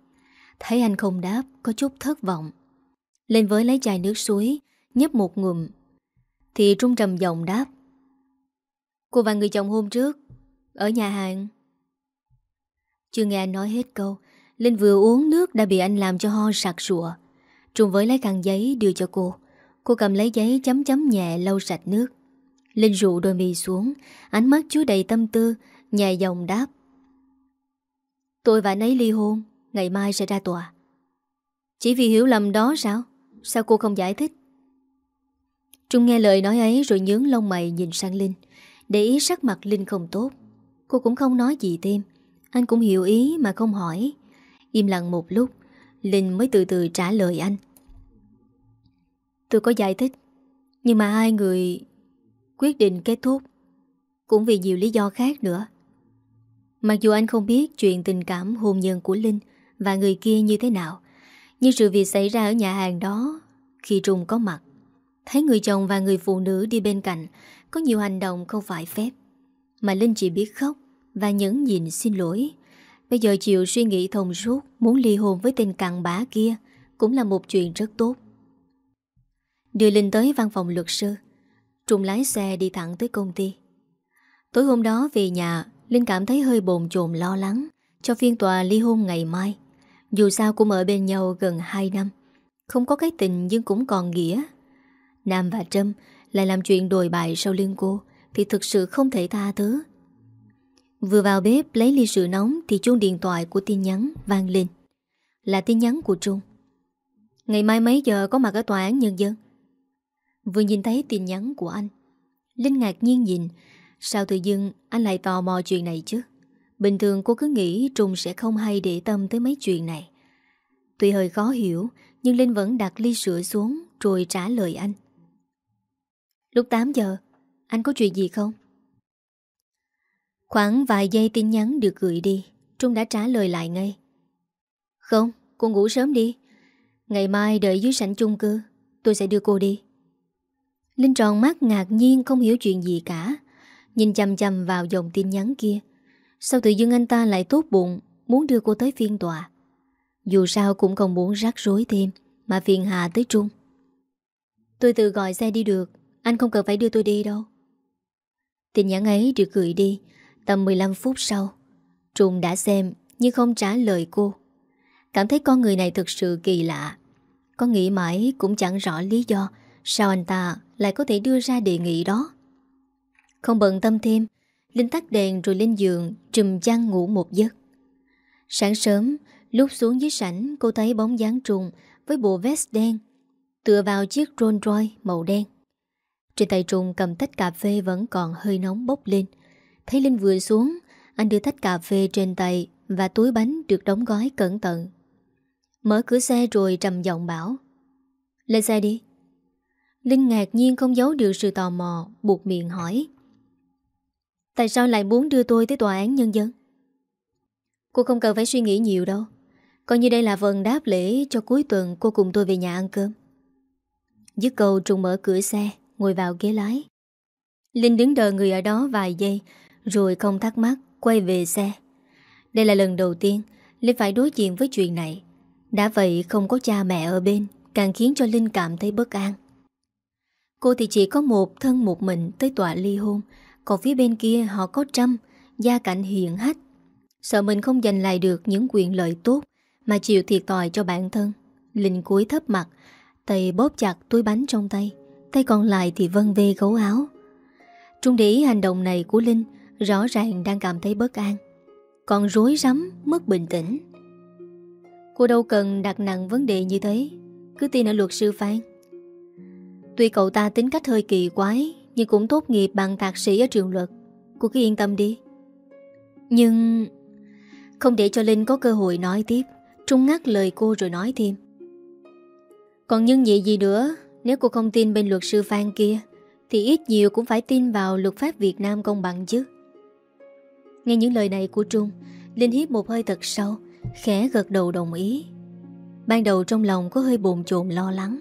Thấy anh không đáp, Có chút thất vọng. Lên với lấy chai nước suối, Nhấp một ngụm. Thì Trung trầm giọng đáp. Cô và người chồng hôm trước, Ở nhà hàng. Chưa nghe anh nói hết câu, Linh vừa uống nước đã bị anh làm cho ho sặc sụa. Trung với lấy khăn giấy đưa cho cô. Cô cầm lấy giấy chấm chấm nhẹ lau sạch nước. Linh rụ đôi mì xuống. Ánh mắt chứa đầy tâm tư, Nhẹ dòng đáp. Tôi và anh ấy ly hôn, Ngày mai sẽ ra tòa. Chỉ vì hiểu lầm đó sao? Sao cô không giải thích? Trung nghe lời nói ấy rồi nhướng lông mày nhìn sang Linh. Để ý sắc mặt Linh không tốt. Cô cũng không nói gì thêm. Anh cũng hiểu ý mà không hỏi. Im lặng một lúc, Linh mới từ từ trả lời anh. Tôi có giải thích. Nhưng mà hai người Quyết định kết thúc Cũng vì nhiều lý do khác nữa. Mặc dù anh không biết chuyện tình cảm hôn nhân của Linh Và người kia như thế nào, Nhưng sự việc xảy ra ở nhà hàng đó Khi Trung có mặt. Thấy người chồng và người phụ nữ đi bên cạnh, Có nhiều hành động không phải phép. Mà Linh chỉ biết khóc Và nhẫn nhịn xin lỗi. Bây giờ chịu suy nghĩ thông suốt, Muốn ly hôn với tên cặn bá kia Cũng là một chuyện rất tốt. Đưa Linh tới văn phòng luật sư. Trung lái xe đi thẳng tới công ty. Tối hôm đó về nhà, Linh cảm thấy hơi bồn chồn lo lắng Cho phiên tòa ly hôn ngày mai. Dù sao cũng ở bên nhau gần 2 năm. Không có cái tình nhưng cũng còn nghĩa. Nam và Trâm Lại làm chuyện đồi bại sau lưng cô Thì thực sự không thể tha thứ. Vừa vào bếp lấy ly sữa nóng Thì chuông điện thoại của tin nhắn vang lên. Là tin nhắn của Trung. Ngày mai mấy giờ có mặt ở tòa án nhân dân? Vừa nhìn thấy tin nhắn của anh. Linh ngạc nhiên nhìn Sao tự dưng anh lại tò mò chuyện này chứ? Bình thường cô cứ nghĩ Trung sẽ không hay để tâm tới mấy chuyện này. Tuy hơi khó hiểu Nhưng Linh vẫn đặt ly sữa xuống Rồi trả lời anh. Lúc 8 giờ Anh có chuyện gì không? Khoảng vài giây tin nhắn được gửi đi Trung đã trả lời lại ngay. Không, cô ngủ sớm đi. Ngày mai đợi dưới sảnh chung cư Tôi sẽ đưa cô đi. Linh tròn mắt ngạc nhiên không hiểu chuyện gì cả. Nhìn chầm chầm vào dòng tin nhắn kia. Sao tự dưng anh ta lại tốt bụng, Muốn đưa cô tới phiên tòa? Dù sao cũng không muốn rắc rối thêm, Mà phiền hà tới Trung. Tôi tự gọi xe đi được, Anh không cần phải đưa tôi đi đâu. Tin nhắn ấy được gửi đi, Tầm 15 phút sau. Trung đã xem, nhưng không trả lời cô. Cảm thấy con người này thực sự kỳ lạ. Có nghĩ mãi cũng chẳng rõ lý do Sao anh ta lại có thể đưa ra đề nghị đó? Không bận tâm thêm, Linh tắt đèn rồi lên giường, Trùm chăn ngủ một giấc. Sáng sớm, Lúc xuống dưới sảnh, cô thấy bóng dáng trùng Với bộ vest đen, Tựa vào chiếc Rolls Royce màu đen. Trên tay trùng cầm tách cà phê Vẫn còn hơi nóng bốc lên. Thấy Linh vừa xuống, Anh đưa tách cà phê trên tay Và túi bánh được đóng gói cẩn thận. Mở cửa xe rồi trầm giọng bảo, Lên xe đi. Linh ngạc nhiên không giấu được sự tò mò, Buộc miệng hỏi. Tại sao lại muốn đưa tôi tới tòa án nhân dân? Cô không cần phải suy nghĩ nhiều đâu. Coi như đây là phần đáp lễ Cho cuối tuần cô cùng tôi về nhà ăn cơm. Dứt cầu trùng mở cửa xe, Ngồi vào ghế lái. Linh đứng đợi người ở đó vài giây, Rồi không thắc mắc, Quay về xe. Đây là lần đầu tiên Linh phải đối diện với chuyện này. Đã vậy không có cha mẹ ở bên, Càng khiến cho Linh cảm thấy bất an. Cô thì chỉ có một thân một mình tới tòa ly hôn. Còn phía bên kia họ có trăm, Gia cảnh hiện hách. Sợ mình không giành lại được những quyền lợi tốt Mà chịu thiệt tòi cho bản thân. Linh cúi thấp mặt, Tay bóp chặt túi bánh trong tay. Tay còn lại thì vân vê gấu áo. Trung để ý hành động này của Linh, Rõ ràng đang cảm thấy bất an. Còn rối rắm, Mất bình tĩnh. Cô đâu cần đặt nặng vấn đề như thế. Cứ tin ở luật sư Phan Tuy cậu ta tính cách hơi kỳ quái, Nhưng cũng tốt nghiệp bằng thạc sĩ ở trường luật. Cô cứ yên tâm đi. Nhưng Không để cho Linh có cơ hội nói tiếp. Trung ngắt lời cô rồi nói thêm. Còn nhân nhị gì nữa, Nếu cô không tin bên luật sư Phan kia, Thì ít nhiều cũng phải tin vào luật pháp Việt Nam công bằng chứ. Nghe những lời này của Trung, Linh hiếp một hơi thật sâu, Khẽ gật đầu đồng ý. Ban đầu trong lòng có hơi bồn chồn lo lắng.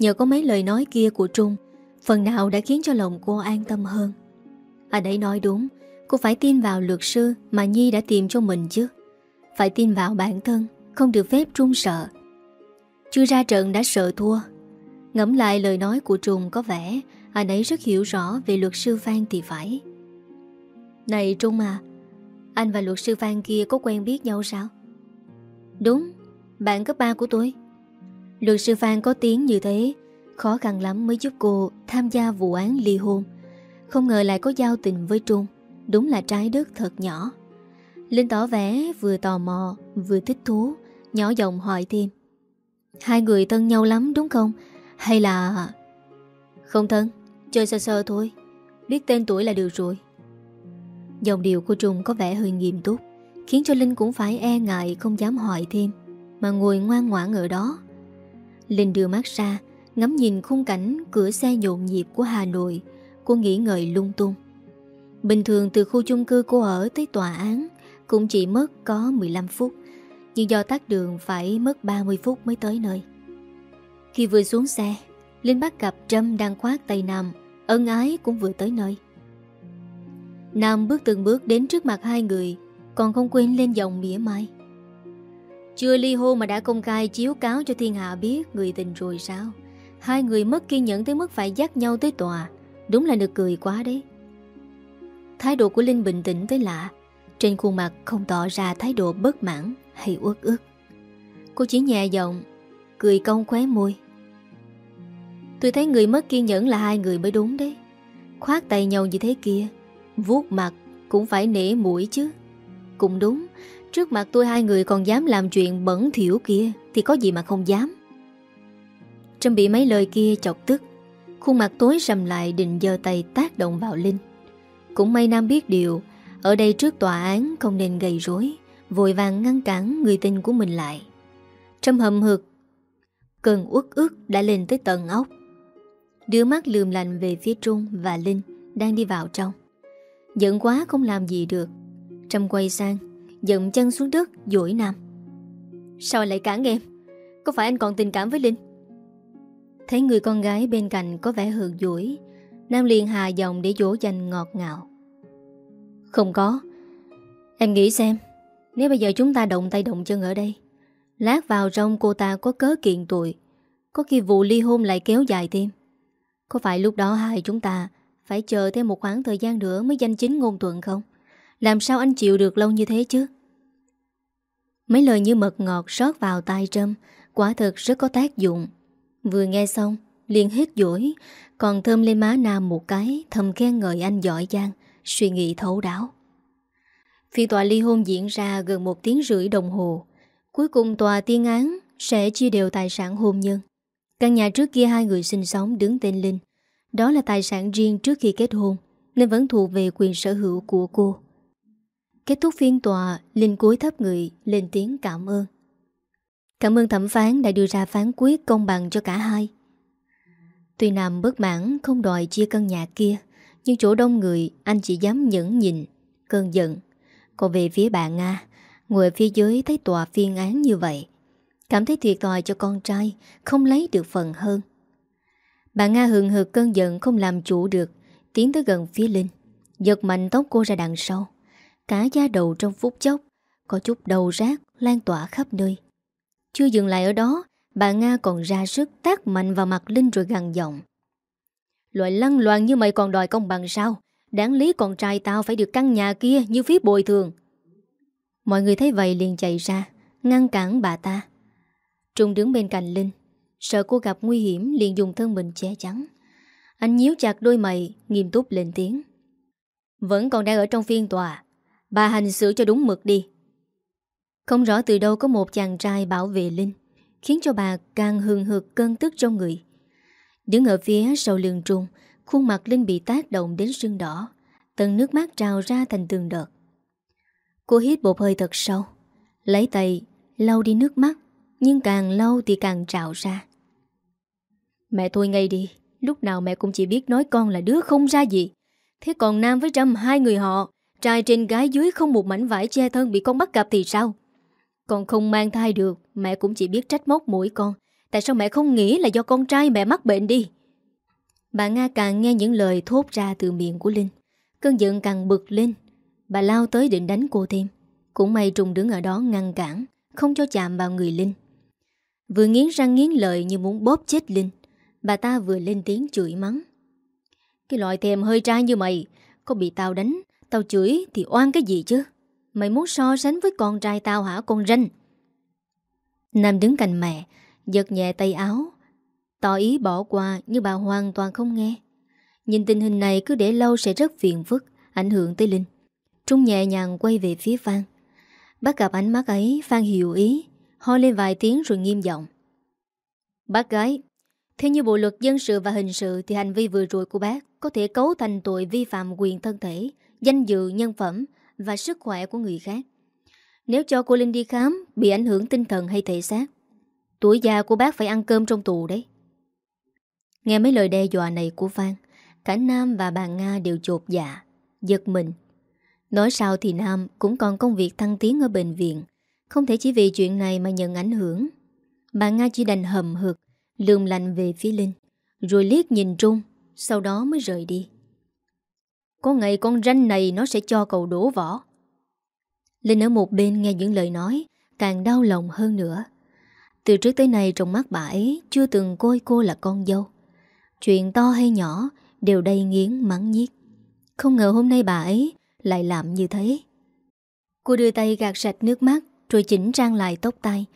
Nhờ có mấy lời nói kia của Trung, Phần nào đã khiến cho lòng cô an tâm hơn. À anh ấy nói đúng, Cô phải tin vào luật sư Mà Nhi đã tìm cho mình chứ. Phải tin vào bản thân, Không được phép Trung sợ. Chưa ra trận đã sợ thua. Ngẫm lại lời nói của Trung có vẻ, Anh ấy rất hiểu rõ về luật sư Phan thì phải. Này Trung à Anh và luật sư Phan kia có quen biết nhau sao? Đúng, Bạn cấp 3 của tôi. Luật sư Phan có tiếng như thế, Khó khăn lắm mới giúp cô tham gia vụ án ly hôn. Không ngờ lại có giao tình với Trung, Đúng là trái đất thật nhỏ. Linh tỏ vẻ vừa tò mò, Vừa thích thú, Nhỏ giọng hỏi thêm. Hai người thân nhau lắm đúng không? Hay là Không thân, Chơi sơ sơ thôi. Biết tên tuổi là được rồi. Dòng điệu của Trung có vẻ hơi nghiêm túc, Khiến cho Linh cũng phải e ngại Không dám hỏi thêm, Mà ngồi ngoan ngoãn ở đó. Linh đưa mắt ra, Ngắm nhìn khung cảnh cửa xe nhộn nhịp của Hà Nội. Cô nghĩ ngợi lung tung. Bình thường từ khu chung cư cô ở tới tòa án Cũng chỉ mất có 15 phút, Nhưng do tắt đường phải mất 30 phút mới tới nơi. Khi vừa xuống xe, Linh bắt gặp Trâm đang khoát tay Nam, Ân ái cũng vừa tới nơi. Nam bước từng bước đến trước mặt hai người, Còn không quên lên giọng mỉa mai. Chưa ly hôn mà đã công khai chiếu cáo cho thiên hạ biết người tình rồi sao? Hai người mất kiên nhẫn tới mức phải dắt nhau tới tòa. Đúng là được cười quá đấy. Thái độ của Linh bình tĩnh tới lạ. Trên khuôn mặt không tỏ ra thái độ bất mãn hay uất ức. Cô chỉ nhẹ giọng, Cười cong khóe môi. Tôi thấy người mất kiên nhẫn là hai người mới đúng đấy. Khoát tay nhau như thế kia, vuốt mặt cũng phải nể mũi chứ. Cũng đúng Trước mặt tôi hai người còn dám làm chuyện bẩn thiểu kia, Thì có gì mà không dám. Trâm bị mấy lời kia chọc tức, Khuôn mặt tối rầm lại định giơ tay tác động vào Linh. Cũng may Nam biết điều, Ở đây trước tòa án không nên gây rối, Vội vàng ngăn cản người tình của mình lại. Trâm hầm hực, Cơn uất ức đã lên tới tận ốc Đưa mắt lườm lạnh về phía Trung và Linh Đang đi vào trong. Giận quá không làm gì được, Trâm quay sang. Dậm chân xuống đất dỗi Nam Sao lại cản em? Có phải anh còn tình cảm với Linh? Thấy người con gái bên cạnh có vẻ hờn dỗi, Nam liền hà giọng để dỗ dành ngọt ngào. Không có. Em nghĩ xem, Nếu bây giờ chúng ta động tay động chân ở đây, Lát vào trong cô ta có cớ kiện tội, Có khi vụ ly hôn lại kéo dài thêm. Có phải lúc đó hai chúng ta Phải chờ thêm một khoảng thời gian nữa Mới danh chính ngôn thuận không? Làm sao anh chịu được lâu như thế chứ? Mấy lời như mật ngọt rót vào tai trâm, Quả thực rất có tác dụng. Vừa nghe xong, liền hết dỗi, Còn thơm lên má Nam một cái, Thầm khen ngợi anh giỏi giang, Suy nghĩ thấu đáo. Phiên tòa ly hôn diễn ra gần một tiếng rưỡi đồng hồ. Cuối cùng tòa tiên án Sẽ chia đều tài sản hôn nhân. Căn nhà trước kia hai người sinh sống đứng tên Linh. Đó là tài sản riêng trước khi kết hôn, Nên vẫn thuộc về quyền sở hữu của cô. Kết thúc phiên tòa Linh cúi thấp người lên tiếng cảm ơn Cảm ơn thẩm phán đã đưa ra phán quyết công bằng cho cả hai. Tuy Nam bất mãn không đòi chia căn nhà kia, nhưng chỗ đông người anh chỉ dám nhẫn nhịn cơn giận. Còn về phía bà Nga, ngồi ở phía dưới thấy tòa phiên án như vậy. Cảm thấy tuyệt thòi cho con trai, không lấy được phần hơn. Bà Nga hừng hực cơn giận không làm chủ được, tiến tới gần phía Linh. Giật mạnh tóc cô ra đằng sau. Cả da đầu trong phút chốc, có chút đầu rác lan tỏa khắp nơi. Chưa dừng lại ở đó Bà Nga còn ra sức tác mạnh vào mặt Linh rồi gằn giọng. Loại lăng loàn như mày còn đòi công bằng sao? Đáng lý con trai tao phải được căn nhà kia như phí bồi thường. Mọi người thấy vậy liền chạy ra Ngăn cản bà ta. Trung đứng bên cạnh Linh Sợ cô gặp nguy hiểm liền dùng thân mình che chắn. Anh nhíu chặt đôi mày Nghiêm túc lên tiếng. Vẫn còn đang ở trong phiên tòa. Bà hành xử cho đúng mực đi. Không rõ từ đâu có một chàng trai bảo vệ Linh, Khiến cho bà càng hừng hực cơn tức trong người. Đứng ở phía sau lưng trung Khuôn mặt Linh bị tác động đến sưng đỏ, Tầng nước mắt trào ra thành tường đợt. Cô hít một hơi thật sâu, Lấy tay lau đi nước mắt, Nhưng càng lau thì càng trào ra. Mẹ thôi ngay đi, Lúc nào mẹ cũng chỉ biết nói con là đứa không ra gì. Thế còn Nam với Trâm, hai người họ Trai trên gái dưới không một mảnh vải che thân bị con bắt gặp thì sao? Con không mang thai được, Mẹ cũng chỉ biết trách móc mũi con. Tại sao mẹ không nghĩ là do con trai mẹ mắc bệnh đi? Bà Nga càng nghe những lời thốt ra từ miệng của Linh. Cơn giận càng bực lên. Bà lao tới định đánh cô thêm. Cũng may trùng đứng ở đó ngăn cản, Không cho chạm vào người Linh. Vừa nghiến răng nghiến lợi như muốn bóp chết Linh, Bà ta vừa lên tiếng chửi mắng. Cái loại thèm hơi trai như mày, Có bị tao đánh Tao chửi thì oan cái gì chứ? Mày muốn so sánh với con trai tao hả, con ranh? Nam đứng cạnh mẹ, Giật nhẹ tay áo. Tỏ ý bỏ qua nhưng bà hoàn toàn không nghe. Nhìn tình hình này cứ để lâu sẽ rất phiền phức, Ảnh hưởng tới Linh. Trung nhẹ nhàng quay về phía Phan. Bắt gặp ánh mắt ấy, Phan hiểu ý, Ho lên vài tiếng rồi nghiêm giọng. Bác gái Theo như bộ luật dân sự và hình sự Thì hành vi vừa rồi của bác Có thể cấu thành tội vi phạm quyền thân thể Danh dự nhân phẩm và sức khỏe của người khác. Nếu cho cô Linh đi khám, bị ảnh hưởng tinh thần hay thể xác, tuổi già của bác phải ăn cơm trong tù đấy. Nghe mấy lời đe dọa này của Phan, cả Nam và bà Nga đều chột dạ, giật mình. Nói sao thì Nam cũng còn công việc thăng tiến ở bệnh viện, Không thể chỉ vì chuyện này mà nhận ảnh hưởng Bà Nga chỉ đành hầm hực Lườm lạnh về phía Linh Rồi liếc nhìn Trung Sau đó mới rời đi có ngày con ranh này nó sẽ cho cậu đổ vỏ. Linh ở một bên nghe những lời nói, Càng đau lòng hơn nữa. Từ trước tới nay trong mắt bà ấy Chưa từng coi cô là con dâu. Chuyện to hay nhỏ Đều đầy nghiến mắng nhiếc. Không ngờ hôm nay bà ấy Lại làm như thế. Cô đưa tay gạt sạch nước mắt Rồi chỉnh trang lại tóc tai.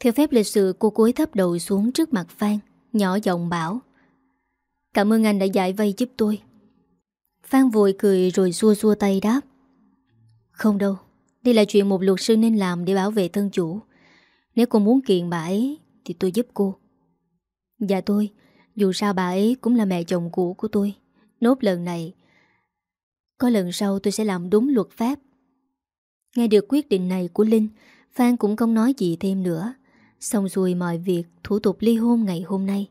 Theo phép lịch sự, cô cúi thấp đầu xuống trước mặt Phan, Nhỏ giọng bảo, Cảm ơn anh đã giải vây giúp tôi. Phan vội cười rồi xua xua tay đáp. Không đâu, Đây là chuyện một luật sư nên làm để bảo vệ thân chủ. Nếu cô muốn kiện bà ấy, Thì tôi giúp cô. Dạ tôi, Dù sao bà ấy cũng là mẹ chồng cũ của tôi. Nốt lần này, Có lần sau tôi sẽ làm đúng luật pháp Nghe được quyết định này của Linh Phan cũng không nói gì thêm nữa. Xong xuôi mọi việc, Thủ tục ly hôn ngày hôm nay.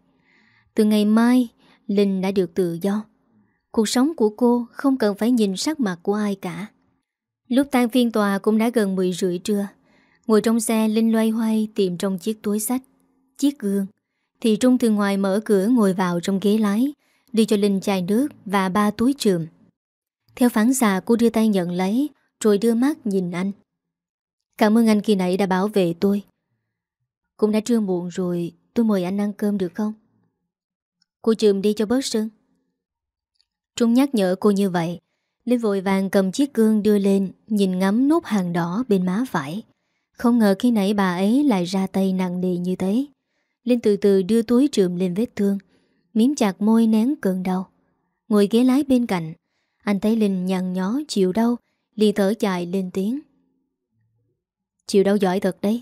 Từ ngày mai, Linh đã được tự do. Cuộc sống của cô không cần phải nhìn sắc mặt của ai cả. Lúc tan phiên tòa cũng đã gần 10 rưỡi trưa. Ngồi trong xe, Linh loay hoay tìm trong chiếc túi sách, Chiếc gương. Thì Trung từ ngoài mở cửa ngồi vào trong ghế lái, Đưa cho Linh chai nước và ba túi trường Theo phán xạ, cô đưa tay nhận lấy, Rồi đưa mắt nhìn anh. Cảm ơn anh khi nãy đã bảo vệ tôi. Cũng đã trưa muộn rồi, Tôi mời anh ăn cơm được không? Cô trường đi cho bớt sưng. Trung nhắc nhở cô như vậy, Linh vội vàng cầm chiếc gương đưa lên, Nhìn ngắm nốt hàng đỏ bên má phải. Không ngờ khi nãy bà ấy lại ra tay nặng nề như thế. Linh từ từ đưa túi trượm lên vết thương, Miếm chặt môi nén cơn đau. Ngồi ghế lái bên cạnh, Anh thấy Linh nhằn nhó chịu đau, Lì thở dài lên tiếng. Chịu đau giỏi thật đấy.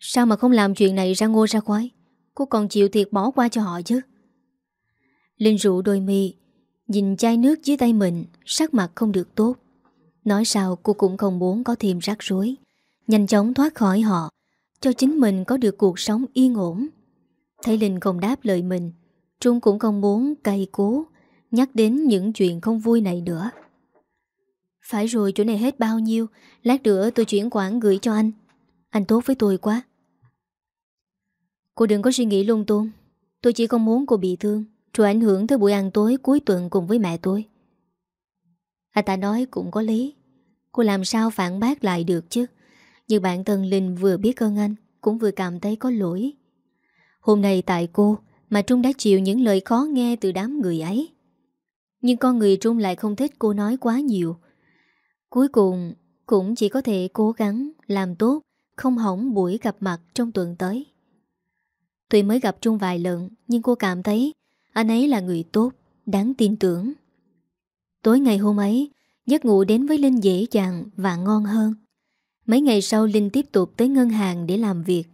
Sao mà không làm chuyện này ra ngô ra khoái? Cô còn chịu thiệt bỏ qua cho họ chứ. Linh rủ đôi mi Nhìn chai nước dưới tay mình, Sắc mặt không được tốt. Nói sao cô cũng không muốn có thêm rắc rối. Nhanh chóng thoát khỏi họ, Cho chính mình có được cuộc sống yên ổn. Thấy Linh không đáp lời mình, Trung cũng không muốn cay cố Nhắc đến những chuyện không vui này nữa. Phải rồi chỗ này hết bao nhiêu, Lát nữa tôi chuyển khoản gửi cho anh. Anh tốt với tôi quá. Cô đừng có suy nghĩ lung tung. Tôi chỉ không muốn cô bị thương. Rồi ảnh hưởng tới buổi ăn tối cuối tuần cùng với mẹ tôi. Anh ta nói cũng có lý. Cô làm sao phản bác lại được chứ? Nhưng bạn thân Linh vừa biết ơn anh, Cũng vừa cảm thấy có lỗi. Hôm nay tại cô Mà Trung đã chịu những lời khó nghe từ đám người ấy. Nhưng con người Trung lại không thích cô nói quá nhiều. Cuối cùng Cũng chỉ có thể cố gắng Làm tốt, Không hỏng buổi gặp mặt trong tuần tới. Tuy mới gặp Trung vài lần, Nhưng cô cảm thấy anh ấy là người tốt Đáng tin tưởng Tối ngày hôm ấy Giấc ngủ đến với Linh dễ dàng và ngon hơn Mấy ngày sau Linh tiếp tục tới ngân hàng để làm việc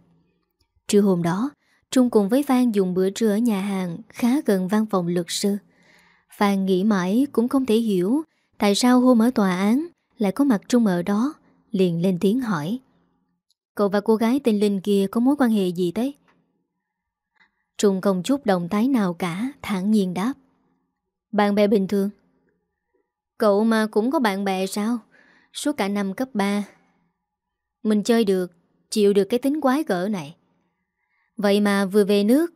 Trưa hôm đó Trung cùng với Phan dùng bữa trưa ở nhà hàng khá gần văn phòng luật sư. Phan nghĩ mãi cũng không thể hiểu tại sao hôm ở tòa án lại có mặt Trung ở đó, liền lên tiếng hỏi. Cậu và cô gái tên Linh kia có mối quan hệ gì thế? Trung không chút động thái nào cả, thản nhiên đáp. Bạn bè bình thường. Cậu mà cũng có bạn bè sao? Suốt cả năm cấp 3. Mình chơi được, chịu được cái tính quái gỡ này. Vậy mà vừa về nước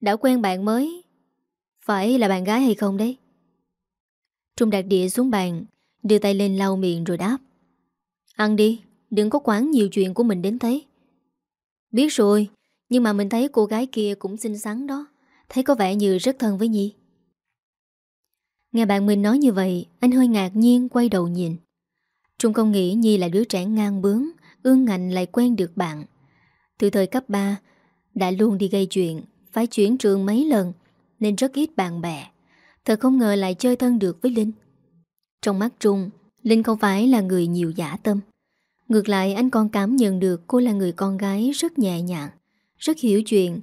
Đã quen bạn mới Phải là bạn gái hay không đấy Trung đặt đĩa xuống bàn Đưa tay lên lau miệng rồi đáp Ăn đi Đừng có quán nhiều chuyện của mình đến thế Biết rồi nhưng mà mình thấy cô gái kia cũng xinh xắn đó. Thấy có vẻ như rất thân với Nhi. Nghe bạn mình nói như vậy, Anh hơi ngạc nhiên quay đầu nhìn. Trung không nghĩ Nhi là đứa trẻ ngang bướng, Ương ngạnh lại quen được bạn. Từ thời cấp 3 đã luôn đi gây chuyện Phải chuyển trường mấy lần, Nên rất ít bạn bè. Thật không ngờ lại chơi thân được với Linh. Trong mắt Trung, Linh không phải là người nhiều giả tâm. Ngược lại, anh còn cảm nhận được Cô là người con gái rất nhẹ nhàng. Rất hiểu chuyện.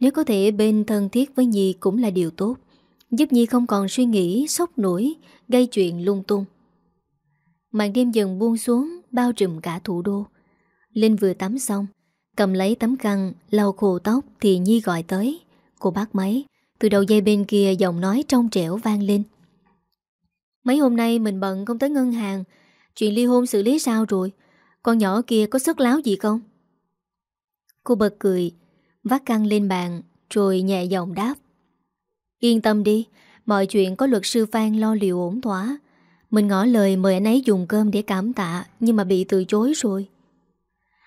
Nếu có thể bên thân thiết với Nhi cũng là điều tốt, Giúp Nhi không còn suy nghĩ, Sốc nổi, Gây chuyện lung tung. Màn đêm dần buông xuống, Bao trùm cả thủ đô. Linh vừa tắm xong, Cầm lấy tấm khăn, lau khô tóc Thì Nhi gọi tới. Cô bác máy, Từ đầu dây bên kia giọng nói trong trẻo vang lên. Mấy hôm nay mình bận không tới ngân hàng, Chuyện ly hôn xử lý sao rồi? Con nhỏ kia có sức láo gì không? Cô bật cười Vắt căng lên bàn, Rồi nhẹ giọng đáp. Yên tâm đi, Mọi chuyện có luật sư Phan lo liệu ổn thỏa. Mình ngỏ lời mời anh ấy dùng cơm để cảm tạ, Nhưng mà bị từ chối rồi.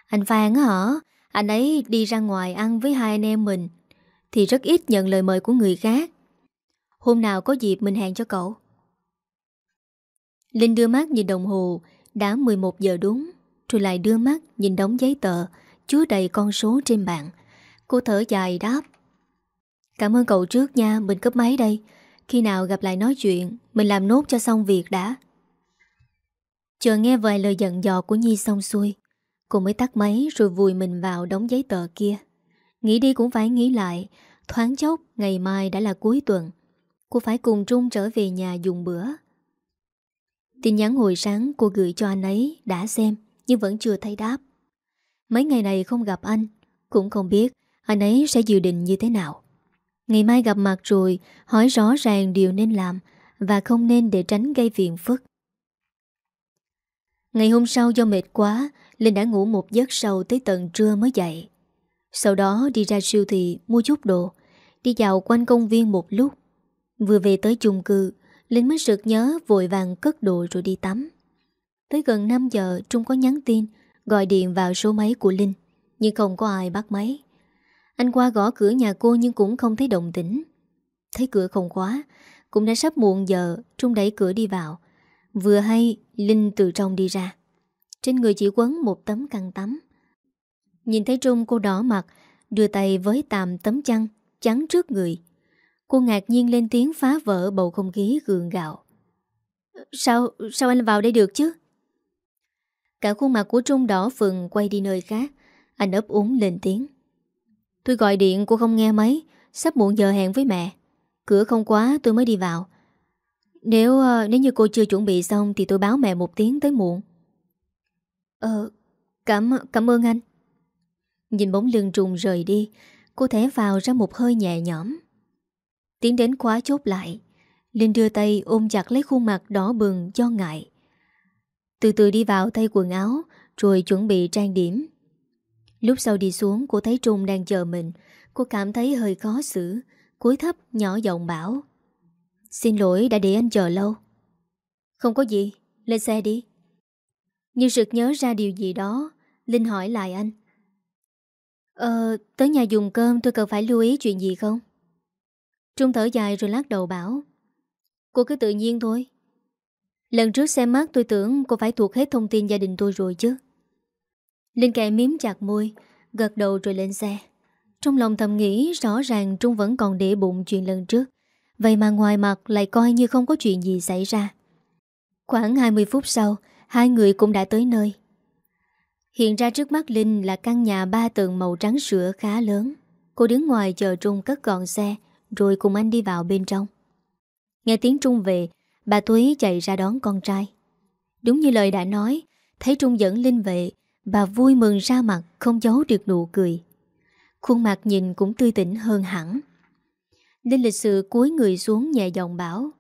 Anh Phan á hả? Anh ấy đi ra ngoài ăn với hai anh em mình, Thì rất ít nhận lời mời của người khác. Hôm nào có dịp mình hẹn cho cậu. Linh đưa mắt nhìn đồng hồ, Đã 11 giờ đúng, Rồi lại đưa mắt nhìn đống giấy tờ. Chứa đầy con số trên bàn Cô thở dài đáp. Cảm ơn cậu trước nha, Mình cấp máy đây. Khi nào gặp lại nói chuyện, Mình làm nốt cho xong việc đã. Chờ nghe vài lời giận dò của Nhi xong xuôi. Cô mới tắt máy rồi vùi mình vào đống giấy tờ kia. Nghĩ đi cũng phải nghĩ lại, Thoáng chốc ngày mai đã là cuối tuần. Cô phải cùng Trung trở về nhà dùng bữa. Tin nhắn hồi sáng cô gửi cho anh ấy đã xem, Nhưng vẫn chưa thấy đáp. Mấy ngày này không gặp anh, Cũng không biết anh ấy sẽ dự định như thế nào. Ngày mai gặp mặt rồi, Hỏi rõ ràng điều nên làm Và không nên để tránh gây phiền phức. Ngày hôm sau do mệt quá, Linh đã ngủ một giấc sâu tới tận trưa mới dậy. Sau đó đi ra siêu thị mua chút đồ, Đi dạo quanh công viên một lúc. Vừa về tới chung cư, Linh mới sực nhớ vội vàng cất đồ rồi đi tắm. Tới gần 5 giờ, Trung có nhắn tin Gọi điện vào số máy của Linh Nhưng không có ai bắt máy. Anh qua gõ cửa nhà cô nhưng cũng không thấy động tĩnh. Thấy cửa không khóa Cũng đã sắp muộn giờ Trung đẩy cửa đi vào. Vừa hay Linh từ trong đi ra. Trên người chỉ quấn một tấm khăn tắm. Nhìn thấy Trung cô đỏ mặt Đưa tay với tạm tấm chăn Chắn trước người. Cô ngạc nhiên lên tiếng phá vỡ bầu không khí gượng gạo. Sao, sao anh vào đây được chứ? Cả khuôn mặt của Trung đỏ phừng quay đi nơi khác. Anh ấp úng lên tiếng. Tôi gọi điện, cô không nghe máy. Sắp muộn giờ hẹn với mẹ. Cửa không quá tôi mới đi vào. Nếu ờ, nếu như cô chưa chuẩn bị xong Thì tôi báo mẹ một tiếng tới muộn. Ờ Cảm cảm ơn anh. Nhìn bóng lưng trùng rời đi, Cô thẻ vào ra một hơi nhẹ nhõm. Tiến đến quá chốt lại. Linh đưa tay ôm chặt lấy khuôn mặt đỏ bừng do ngại từ từ đi vào thay quần áo, Rồi chuẩn bị trang điểm. Lúc sau đi xuống, cô thấy Trung đang chờ mình. Cô cảm thấy hơi khó xử. Cúi thấp, nhỏ giọng bảo, Xin lỗi, đã để anh chờ lâu. Không có gì, Lên xe đi. Như sực nhớ ra điều gì đó, Linh hỏi lại anh Ờ tới nhà dùng cơm tôi cần phải lưu ý chuyện gì không? Trung thở dài rồi lắc đầu bảo, Cô cứ tự nhiên thôi Lần trước xem mắt, tôi tưởng cô phải thuộc hết thông tin gia đình tôi rồi chứ. Linh kẹ miếm chặt môi, Gật đầu rồi lên xe. Trong lòng thầm nghĩ rõ ràng Trung vẫn còn để bụng chuyện lần trước. Vậy mà ngoài mặt lại coi như không có chuyện gì xảy ra. Khoảng 20 phút sau, Hai người cũng đã tới nơi. Hiện ra trước mắt Linh là căn nhà ba tầng màu trắng sữa khá lớn. Cô đứng ngoài chờ Trung cất gọn xe, Rồi cùng anh đi vào bên trong. Nghe tiếng Trung về Bà túy chạy ra đón con trai. Đúng như lời đã nói, Thấy Trung dẫn Linh về, Bà vui mừng ra mặt, không giấu được nụ cười. Khuôn mặt nhìn cũng tươi tỉnh hơn hẳn. Linh lịch sự cúi người xuống nhẹ giọng bảo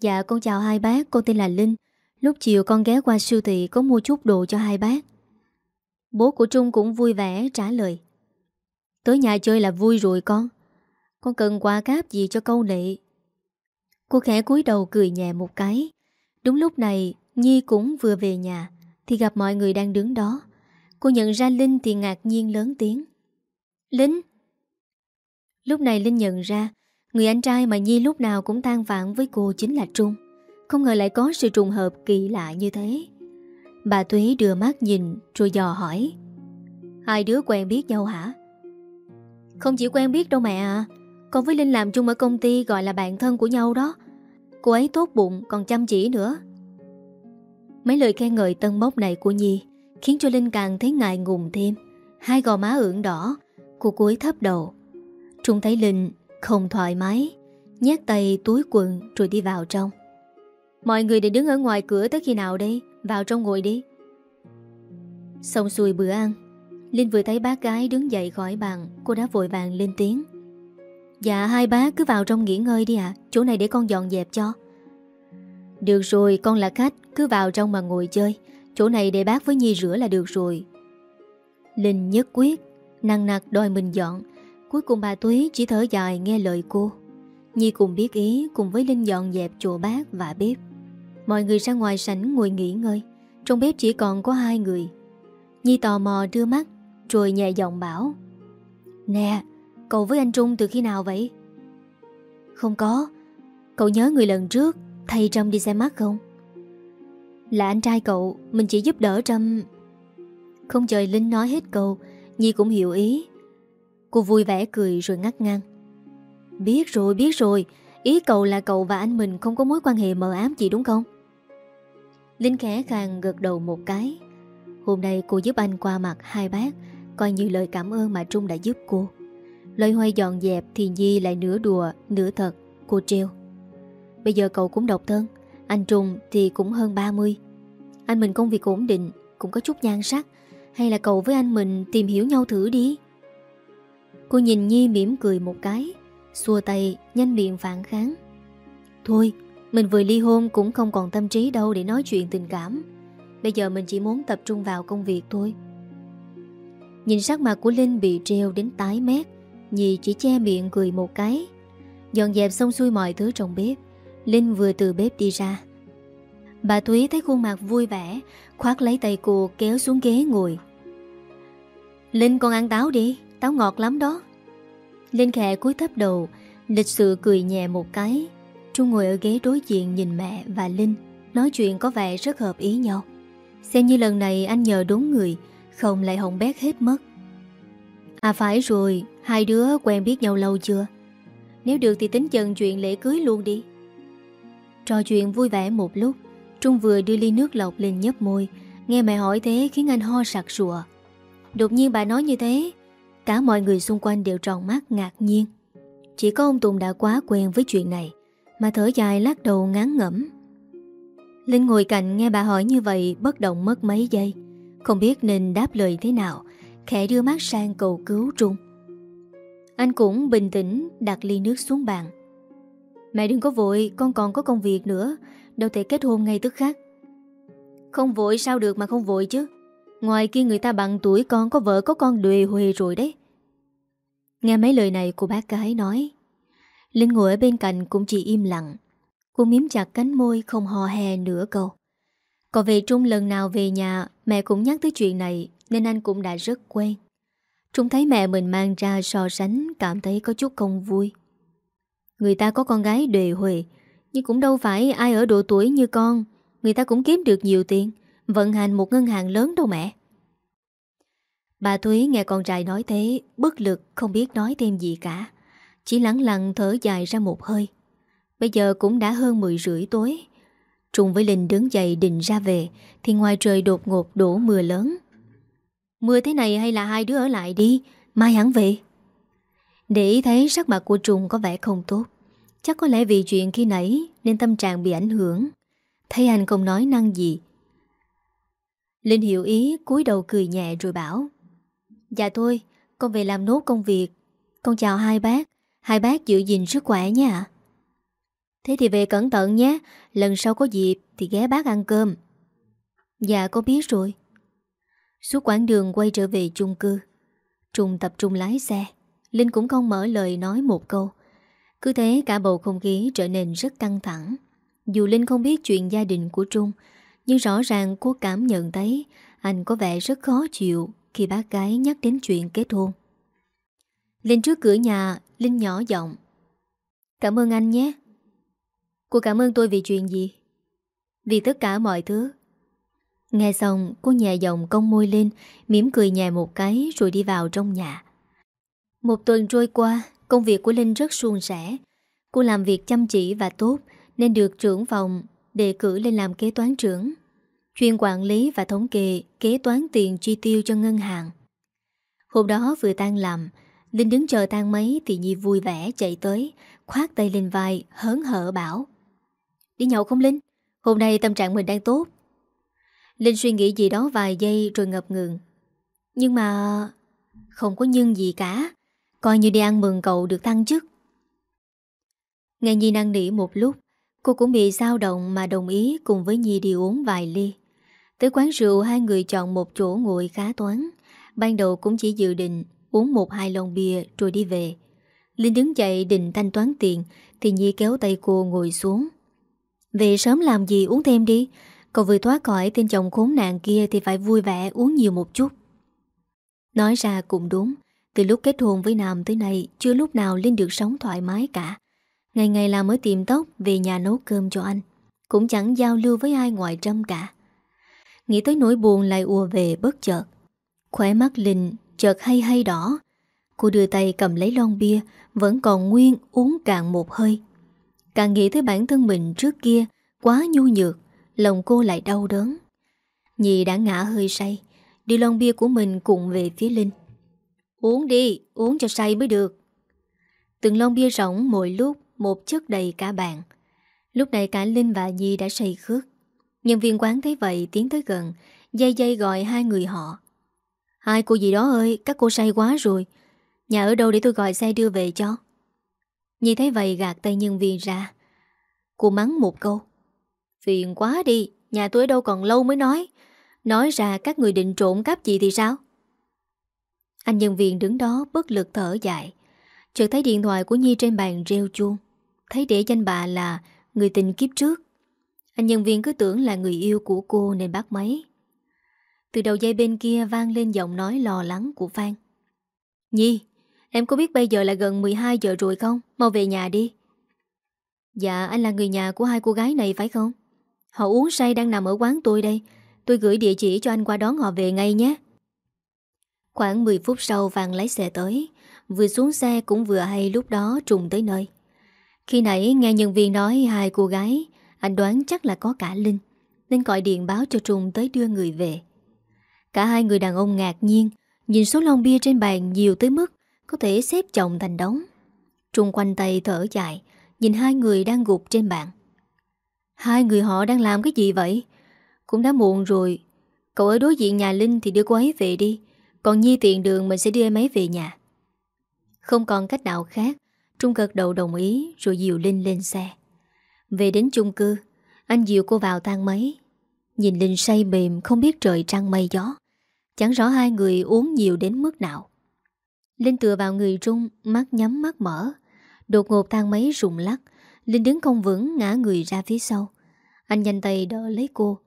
Dạ con chào hai bác, Con tên là Linh. Lúc chiều con ghé qua siêu thị có mua chút đồ cho hai bác. Bố của Trung cũng vui vẻ trả lời, Tới nhà chơi là vui rồi con. Con cần quà cáp gì cho câu nệ. Cô khẽ cúi đầu cười nhẹ một cái. Đúng lúc này, Nhi cũng vừa về nhà, Thì gặp mọi người đang đứng đó. Cô nhận ra Linh thì ngạc nhiên lớn tiếng. Linh? Lúc này Linh nhận ra, Người anh trai mà Nhi lúc nào cũng tan vạn với cô chính là Trung. Không ngờ lại có sự trùng hợp kỳ lạ như thế. Bà Thúy đưa mắt nhìn, Rồi dò hỏi. Hai đứa quen biết nhau hả? Không chỉ quen biết đâu mẹ à còn với Linh làm chung ở công ty gọi là bạn thân của nhau đó. Cô ấy tốt bụng, còn chăm chỉ nữa. Mấy lời khen ngợi tân bốc này của Nhi Khiến cho Linh càng thấy ngại ngùng thêm. Hai gò má ửng đỏ, Cô cúi thấp đầu. Trung thấy Linh không thoải mái, Nhét tay túi quần rồi đi vào trong. Mọi người để đứng ở ngoài cửa tới khi nào đây? Vào trong ngồi đi. Xong xuôi bữa ăn, Linh vừa thấy bác gái đứng dậy khỏi bàn, Cô đã vội vàng lên tiếng. Dạ hai bác cứ vào trong nghỉ ngơi đi ạ. Chỗ này để con dọn dẹp cho. Được rồi, con là khách. Cứ vào trong mà ngồi chơi. Chỗ này để bác với Nhi rửa là được rồi. Linh nhất quyết. Năng nặc đòi mình dọn. Cuối cùng bà Túy chỉ thở dài nghe lời cô. Nhi cùng biết ý, Cùng với Linh dọn dẹp chỗ bác và bếp. Mọi người ra ngoài sảnh ngồi nghỉ ngơi. Trong bếp chỉ còn có hai người. Nhi tò mò đưa mắt, Rồi nhẹ giọng bảo, Nè Cậu với anh Trung từ khi nào vậy? Không có. Cậu nhớ người lần trước Thầy Trâm đi xem mắt không? Là anh trai cậu, Mình chỉ giúp đỡ Trâm. Không chờ Linh nói hết câu, Nhi cũng hiểu ý. Cô vui vẻ cười rồi ngắt ngang. Biết rồi biết rồi. Ý cậu là cậu và anh mình không có mối quan hệ mờ ám gì đúng không? Linh khẽ khàng gật đầu một cái. Hôm nay cô giúp anh qua mặt hai bác, Coi như lời cảm ơn mà Trung đã giúp cô. Lời hoay dọn dẹp thì Nhi lại nửa đùa, nửa thật. Cô treo Bây giờ cậu cũng độc thân Anh Trung thì cũng hơn 30 Anh mình công việc ổn định Cũng có chút nhan sắc. Hay là cậu với anh mình tìm hiểu nhau thử đi? Cô nhìn Nhi mỉm cười một cái Xua tay nhanh miệng phản kháng. Thôi Mình vừa ly hôn cũng không còn tâm trí đâu Để nói chuyện tình cảm. Bây giờ mình chỉ muốn tập trung vào công việc thôi. Nhìn sắc mặt của Linh bị treo đến tái mét. Nhi chỉ che miệng cười một cái. Dọn dẹp xong xuôi mọi thứ trong bếp, Linh vừa từ bếp đi ra. Bà Thúy thấy khuôn mặt vui vẻ Khoát lấy tay cô kéo xuống ghế ngồi. Linh con ăn táo đi, Táo ngọt lắm đó. Linh khẽ cúi thấp đầu, Lịch sự cười nhẹ một cái. Trung ngồi ở ghế đối diện nhìn mẹ và Linh, Nói chuyện có vẻ rất hợp ý nhau. Xem như lần này anh nhờ đúng người, Không lại hỏng bét hết mất. À phải rồi, Hai đứa quen biết nhau lâu chưa? Nếu được thì tính chần chuyện lễ cưới luôn đi. Trò chuyện vui vẻ một lúc, Trung vừa đưa ly nước lọc lên nhấp môi, Nghe mẹ hỏi thế khiến anh ho sặc sụa. Đột nhiên bà nói như thế, Cả mọi người xung quanh đều tròn mắt ngạc nhiên. Chỉ có ông Tùng đã quá quen với chuyện này, Mà thở dài lắc đầu ngán ngẩm. Linh ngồi cạnh nghe bà hỏi như vậy Bất động mất mấy giây, Không biết nên đáp lời thế nào. Khẽ đưa mắt sang cầu cứu Trung. Anh cũng bình tĩnh đặt ly nước xuống bàn. Mẹ đừng có vội, Con còn có công việc nữa, Đâu thể kết hôn ngay tức khắc. Không vội sao được mà không vội chứ? Ngoài kia người ta bằng tuổi con, có vợ, có con đuề huề rồi đấy. Nghe mấy lời này của bác gái nói, Linh ngồi ở bên cạnh cũng chỉ im lặng. Cô miếm chặt cánh môi, không hò hè nửa câu. Còn về Trung lần nào về nhà, Mẹ cũng nhắc tới chuyện này nên anh cũng đã rất quen. Trung thấy mẹ mình mang ra so sánh, Cảm thấy có chút không vui. Người ta có con gái đề huề Nhưng cũng đâu phải ai ở độ tuổi như con. Người ta cũng kiếm được nhiều tiền, Vận hành một ngân hàng lớn đâu mẹ. Bà Thúy nghe con trai nói thế, Bất lực, không biết nói thêm gì cả. Chỉ lắng lặng thở dài ra một hơi. Bây giờ cũng đã hơn 10 rưỡi tối. Trung với Linh đứng dậy định ra về, Thì ngoài trời đột ngột đổ mưa lớn. Mưa thế này hay là hai đứa ở lại đi? Mai hẳn về. Để ý thấy sắc mặt của Trung có vẻ không tốt. Chắc có lẽ vì chuyện khi nãy Nên tâm trạng bị ảnh hưởng. Thấy anh không nói năng gì. Linh hiểu ý, cúi đầu cười nhẹ rồi bảo. Dạ thôi, Con về làm nốt công việc. Con chào hai bác. Hai bác giữ gìn sức khỏe nha Thế thì về cẩn thận nhé. Lần sau có dịp thì ghé bác ăn cơm. Dạ con biết rồi. Suốt quãng đường quay trở về chung cư, Trung tập trung lái xe. Linh cũng không mở lời nói một câu. Cứ thế cả bầu không khí trở nên rất căng thẳng. Dù Linh không biết chuyện gia đình của Trung, Nhưng rõ ràng cô cảm nhận thấy Anh có vẻ rất khó chịu Khi bác gái nhắc đến chuyện kết hôn. Lên trước cửa nhà, Linh nhỏ giọng. Cảm ơn anh nhé. Cô cảm ơn tôi vì chuyện gì? Vì tất cả mọi thứ Nghe xong, cô nhẹ giọng cong môi lên, mỉm cười nhẹ một cái rồi đi vào trong nhà Một tuần trôi qua, Công việc của Linh rất suôn sẻ Cô làm việc chăm chỉ và tốt, Nên được trưởng phòng đề cử lên làm kế toán trưởng, Chuyên quản lý và thống kê Kế toán tiền chi tiêu cho ngân hàng Hôm đó vừa tan làm, Linh đứng chờ tan mấy Thì Nhi vui vẻ chạy tới, Khoát tay lên vai, hớn hở bảo Đi nhậu không Linh? Hôm nay tâm trạng mình đang tốt. Linh suy nghĩ gì đó vài giây rồi ngập ngừng. Nhưng mà... Không có nhân gì cả. Coi như đi ăn mừng cậu được thăng chức. Nghe Nhi năng nỉ một lúc, cô cũng bị dao động mà đồng ý cùng với Nhi đi uống vài ly. Tới quán rượu hai người chọn một chỗ ngồi khá toán Ban đầu cũng chỉ dự định Uống một hai lon bia rồi đi về Linh đứng dậy định thanh toán tiền Thì Nhi kéo tay cô ngồi xuống Về sớm làm gì uống thêm đi Cậu vừa thoát khỏi tên chồng khốn nạn kia Thì phải vui vẻ uống nhiều một chút. Nói ra cũng đúng, Từ lúc kết hôn với Nam tới nay, Chưa lúc nào Linh được sống thoải mái cả. Ngày ngày là mới tiệm tóc, Về nhà nấu cơm cho anh. Cũng chẳng giao lưu với ai ngoài Trâm cả. Nghĩ tới nỗi buồn lại ùa về bất chợt. Khỏe mắt Linh chợt hay hay đỏ. Cô đưa tay cầm lấy lon bia, Vẫn còn nguyên uống cạn một hơi. Càng nghĩ tới bản thân mình trước kia, Quá nhu nhược. Lòng cô lại đau đớn. Nhị đã ngã hơi say Đi lon bia của mình cùng về phía Linh. Uống đi, uống cho say mới được. Từng lon bia rỗng mỗi lúc Một chất đầy cả bàn. Lúc này cả Linh và Nhi đã say khước. Nhân viên quán thấy vậy tiến tới gần Dây dây gọi hai người họ. Hai cô gì đó ơi Các cô say quá rồi. Nhà ở đâu để tôi gọi xe đưa về cho? Nhi thấy vậy gạt tay nhân viên ra. Cô mắng một câu. Phiền quá đi, Nhà tôi đâu còn lâu mới nói. Nói ra các người định trộm cắp gì thì sao? Anh nhân viên đứng đó bất lực thở dài. Chợt thấy điện thoại của Nhi trên bàn reo chuông. Thấy để danh bà là Người tình kiếp trước. Anh nhân viên cứ tưởng là người yêu của cô nên bắt máy. Từ đầu dây bên kia vang lên giọng nói lo lắng của Phan. Nhi, Em có biết bây giờ là gần 12 giờ rồi không? Mau về nhà đi. Dạ anh là người nhà của hai cô gái này phải không? Họ uống say đang nằm ở quán tôi đây. Tôi gửi địa chỉ cho anh qua đón họ về ngay nhé. Khoảng 10 phút sau, Vàng lái xe tới. Vừa xuống xe cũng vừa hay lúc đó trùng tới nơi. Khi nãy nghe nhân viên nói hai cô gái, Anh đoán chắc là có cả Linh, Nên gọi điện báo cho trùng tới đưa người về. Cả hai người đàn ông ngạc nhiên, Nhìn số lon bia trên bàn nhiều tới mức Có thể xếp chồng thành đống. Trung quanh tay thở dài, Nhìn hai người đang gục trên bàn. Hai người họ đang làm cái gì vậy? Cũng đã muộn rồi. Cậu ở đối diện nhà Linh thì đưa cô ấy về đi. Còn Nhi tiện đường mình sẽ đưa em ấy về nhà. Không còn cách nào khác. Trung gật đầu đồng ý, Rồi dìu Linh lên xe. Về đến chung cư, Anh dìu cô vào thang máy. Nhìn Linh say mềm, không biết trời trăng mây gió. Chẳng rõ hai người uống nhiều đến mức nào. Linh tựa vào người Trung, Mắt nhắm, mắt mở. Đột ngột thang máy rụng lắc. Linh đứng không vững, ngã người ra phía sau Anh nhanh tay đỡ lấy cô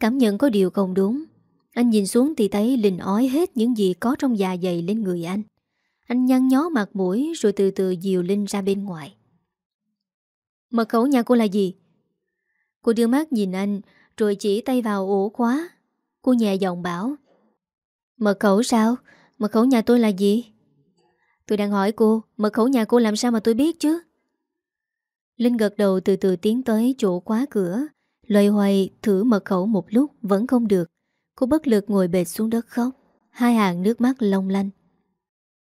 Cảm nhận có điều không đúng Anh nhìn xuống thì thấy Linh ói hết những gì có trong dạ dày lên người anh Anh nhăn nhó mặt mũi Rồi từ từ dìu Linh ra bên ngoài Mật khẩu nhà cô là gì? Cô đưa mắt nhìn anh, Rồi chỉ tay vào ổ khóa Cô nhẹ giọng bảo, Mật khẩu sao? Mật khẩu nhà tôi là gì? Tôi đang hỏi cô, Mật khẩu nhà cô làm sao mà tôi biết chứ? Linh gật đầu từ từ tiến tới chỗ khóa cửa. Loay hoay thử mật khẩu một lúc Vẫn không được. Cô bất lực ngồi bệt xuống đất khóc. Hai hàng nước mắt long lanh.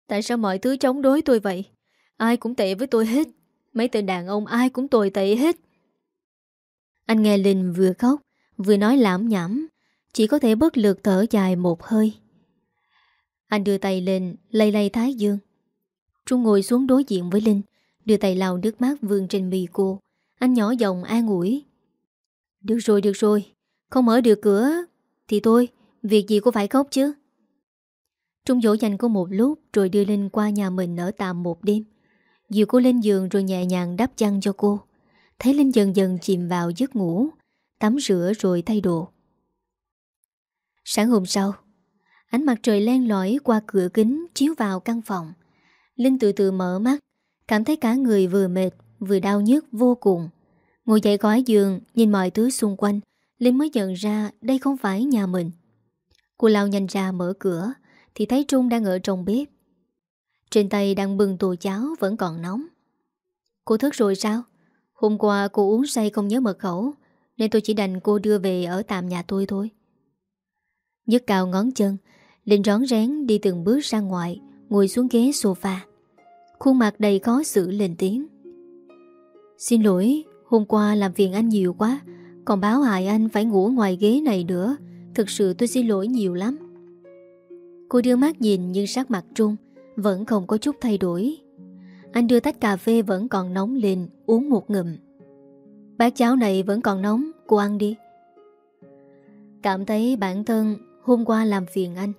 Tại sao mọi thứ chống đối tôi vậy? Ai cũng tệ với tôi hết. Mấy tên đàn ông ai cũng tồi tệ hết. Anh nghe Linh vừa khóc Vừa nói lãm nhảm. Chỉ có thể bất lực thở dài một hơi. Anh đưa tay lên Lây lây thái dương. Trung ngồi xuống đối diện với Linh Đưa tay lau nước mắt vương trên mì cô. Anh nhỏ giọng an ủi. Được rồi được rồi. Không mở được cửa, Thì tôi Việc gì cô phải khóc chứ? Trung dỗ dành cô một lúc Rồi đưa Linh qua nhà mình ở tạm một đêm. Dìu cô lên giường rồi nhẹ nhàng đắp chăn cho cô. Thấy Linh dần dần chìm vào giấc ngủ, Tắm rửa rồi thay đồ. Sáng hôm sau, Ánh mặt trời len lỏi qua cửa kính Chiếu vào căn phòng. Linh từ từ mở mắt Cảm thấy cả người vừa mệt, Vừa đau nhức vô cùng. Ngồi dậy gói giường, Nhìn mọi thứ xung quanh, Linh mới nhận ra đây không phải nhà mình. Cô lao nhanh ra mở cửa, Thì thấy Trung đang ở trong bếp. Trên tay đang bưng tô cháo Vẫn còn nóng. Cô thức rồi sao? Hôm qua cô uống say không nhớ mật khẩu, Nên tôi chỉ đành cô đưa về ở tạm nhà tôi thôi. Nhấc cao ngón chân, Linh rón rén đi từng bước ra ngoài, Ngồi xuống ghế sofa. Khuôn mặt đầy khó xử lên tiếng. Xin lỗi, Hôm qua làm phiền anh nhiều quá. Còn báo hại anh phải ngủ ngoài ghế này nữa. Thực sự tôi xin lỗi nhiều lắm. Cô đưa mắt nhìn nhưng sắc mặt Trung, Vẫn không có chút thay đổi. Anh đưa tách cà phê vẫn còn nóng lên, Uống một ngụm. Bát cháo này vẫn còn nóng, Cô ăn đi. Cảm thấy bản thân hôm qua làm phiền anh.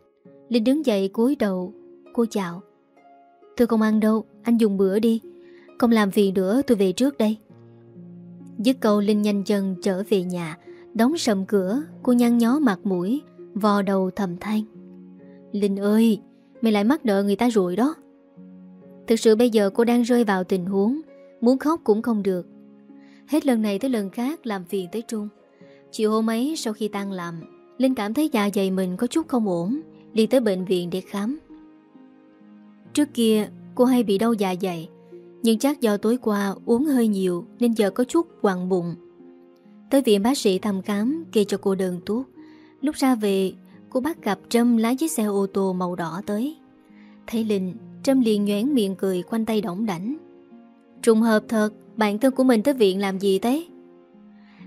Linh đứng dậy cúi đầu, Cô chào. Tôi không ăn đâu, anh dùng bữa đi. Không làm phiền nữa tôi về trước đây. Dứt câu Linh nhanh chân trở về nhà. Đóng sầm cửa Cô nhăn nhó mặt mũi Vò đầu thầm than. Linh ơi Mày lại mắc nợ người ta rồi đó. Thực sự bây giờ cô đang rơi vào tình huống Muốn khóc cũng không được. Hết lần này tới lần khác làm phiền tới Trung. Chiều hôm ấy sau khi tan làm Linh cảm thấy dạ dày mình có chút không ổn Đi tới bệnh viện để khám. Trước kia, cô hay bị đau dạ dày, Nhưng chắc do tối qua uống hơi nhiều Nên giờ có chút quặn bụng. Tới viện bác sĩ thăm khám, Kê cho cô đơn thuốc. Lúc ra về, Cô bắt gặp Trâm lái chiếc xe ô tô màu đỏ tới. Thấy Linh, Trâm liền nhoén miệng cười quanh tay đỏng đảnh. Trùng hợp thật, Bạn thân của mình tới viện làm gì thế?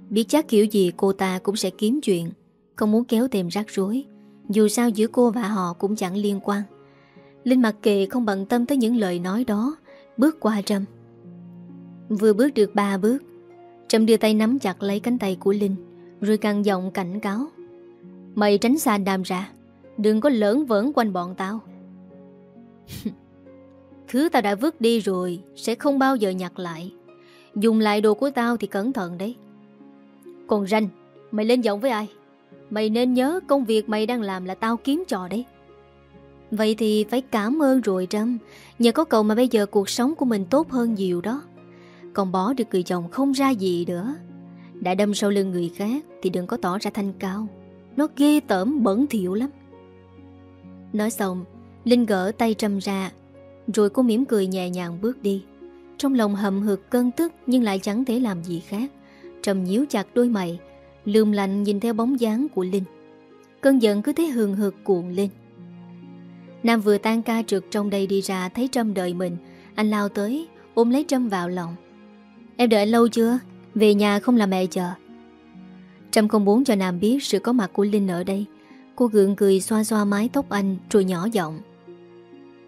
Biết chắc kiểu gì cô ta cũng sẽ kiếm chuyện, Không muốn kéo thêm rắc rối. Dù sao giữa cô và họ cũng chẳng liên quan. Linh mặc kệ không bận tâm tới những lời nói đó, Bước qua Trâm. Vừa bước được ba bước, Trâm đưa tay nắm chặt lấy cánh tay của Linh, Rồi căng giọng cảnh cáo. Mày tránh xa đàm ra, Đừng có lỡn vỡn quanh bọn tao. Thứ tao đã vứt đi rồi Sẽ không bao giờ nhặt lại. Dùng lại đồ của tao thì cẩn thận đấy. Còn ranh, Mày lên giọng với ai? Mày nên nhớ công việc mày đang làm là tao kiếm trò đấy. Vậy thì phải cảm ơn rồi Trâm. Nhờ có cậu mà bây giờ cuộc sống của mình tốt hơn nhiều đó. Còn bỏ được người chồng không ra gì nữa. Đã đâm sau lưng người khác Thì đừng có tỏ ra thanh cao. Nó ghê tởm bẩn thiệu lắm. Nói xong, Linh gỡ tay Trâm ra, Rồi cô mỉm cười nhẹ nhàng bước đi. Trong lòng hầm hực cơn tức Nhưng lại chẳng thể làm gì khác. Trâm nhíu chặt đôi mày, Lườm lạnh nhìn theo bóng dáng của Linh. Cơn giận cứ thế hường hực cuộn lên. Nam vừa tan ca trực trong đây đi ra Thấy Trâm đợi mình. Anh lao tới, ôm lấy Trâm vào lòng. Em đợi anh lâu chưa? Về nhà không là mẹ chờ. Trâm không muốn cho Nam biết sự có mặt của Linh ở đây. Cô gượng cười xoa xoa mái tóc anh Rồi nhỏ giọng.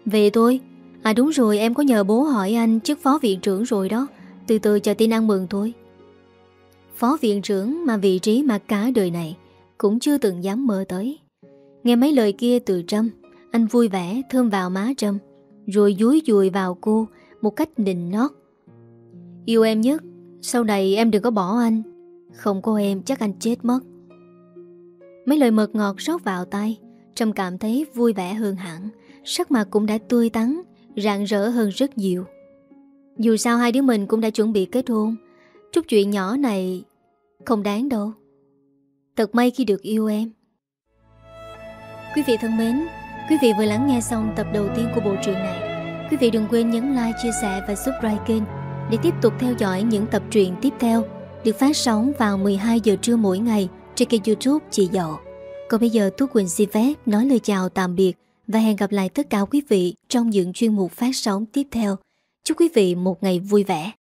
Về thôi. À đúng rồi, em có nhờ bố hỏi anh chức phó viện trưởng rồi đó. Từ từ chờ tin ăn mừng thôi. Phó viện trưởng mà vị trí mà cả đời này Cũng chưa từng dám mơ tới. Nghe mấy lời kia từ Trâm anh vui vẻ thơm vào má Trâm, Rồi dúi dùi vào cô Một cách nịnh nót. Yêu em nhất, Sau này em đừng có bỏ anh. Không có em, chắc anh chết mất. Mấy lời mật ngọt rót vào tay Trâm cảm thấy vui vẻ hơn hẳn. Sắc mặt cũng đã tươi tắn, Rạng rỡ hơn rất nhiều. Dù sao hai đứa mình cũng đã chuẩn bị kết hôn. Chút chuyện nhỏ này Không đáng đâu. Thật may khi được yêu em. Quý vị thân mến Quý vị vừa lắng nghe xong tập đầu tiên của bộ truyện này. Quý vị đừng quên nhấn like, chia sẻ và subscribe kênh Để tiếp tục theo dõi những tập truyện tiếp theo Được phát sóng vào 12 giờ trưa mỗi ngày Trên kênh youtube Chị Dậu. Còn bây giờ Tú Quỳnh xin phép nói lời chào tạm biệt Và hẹn gặp lại tất cả quý vị Trong những chuyên mục phát sóng tiếp theo. Chúc quý vị một ngày vui vẻ.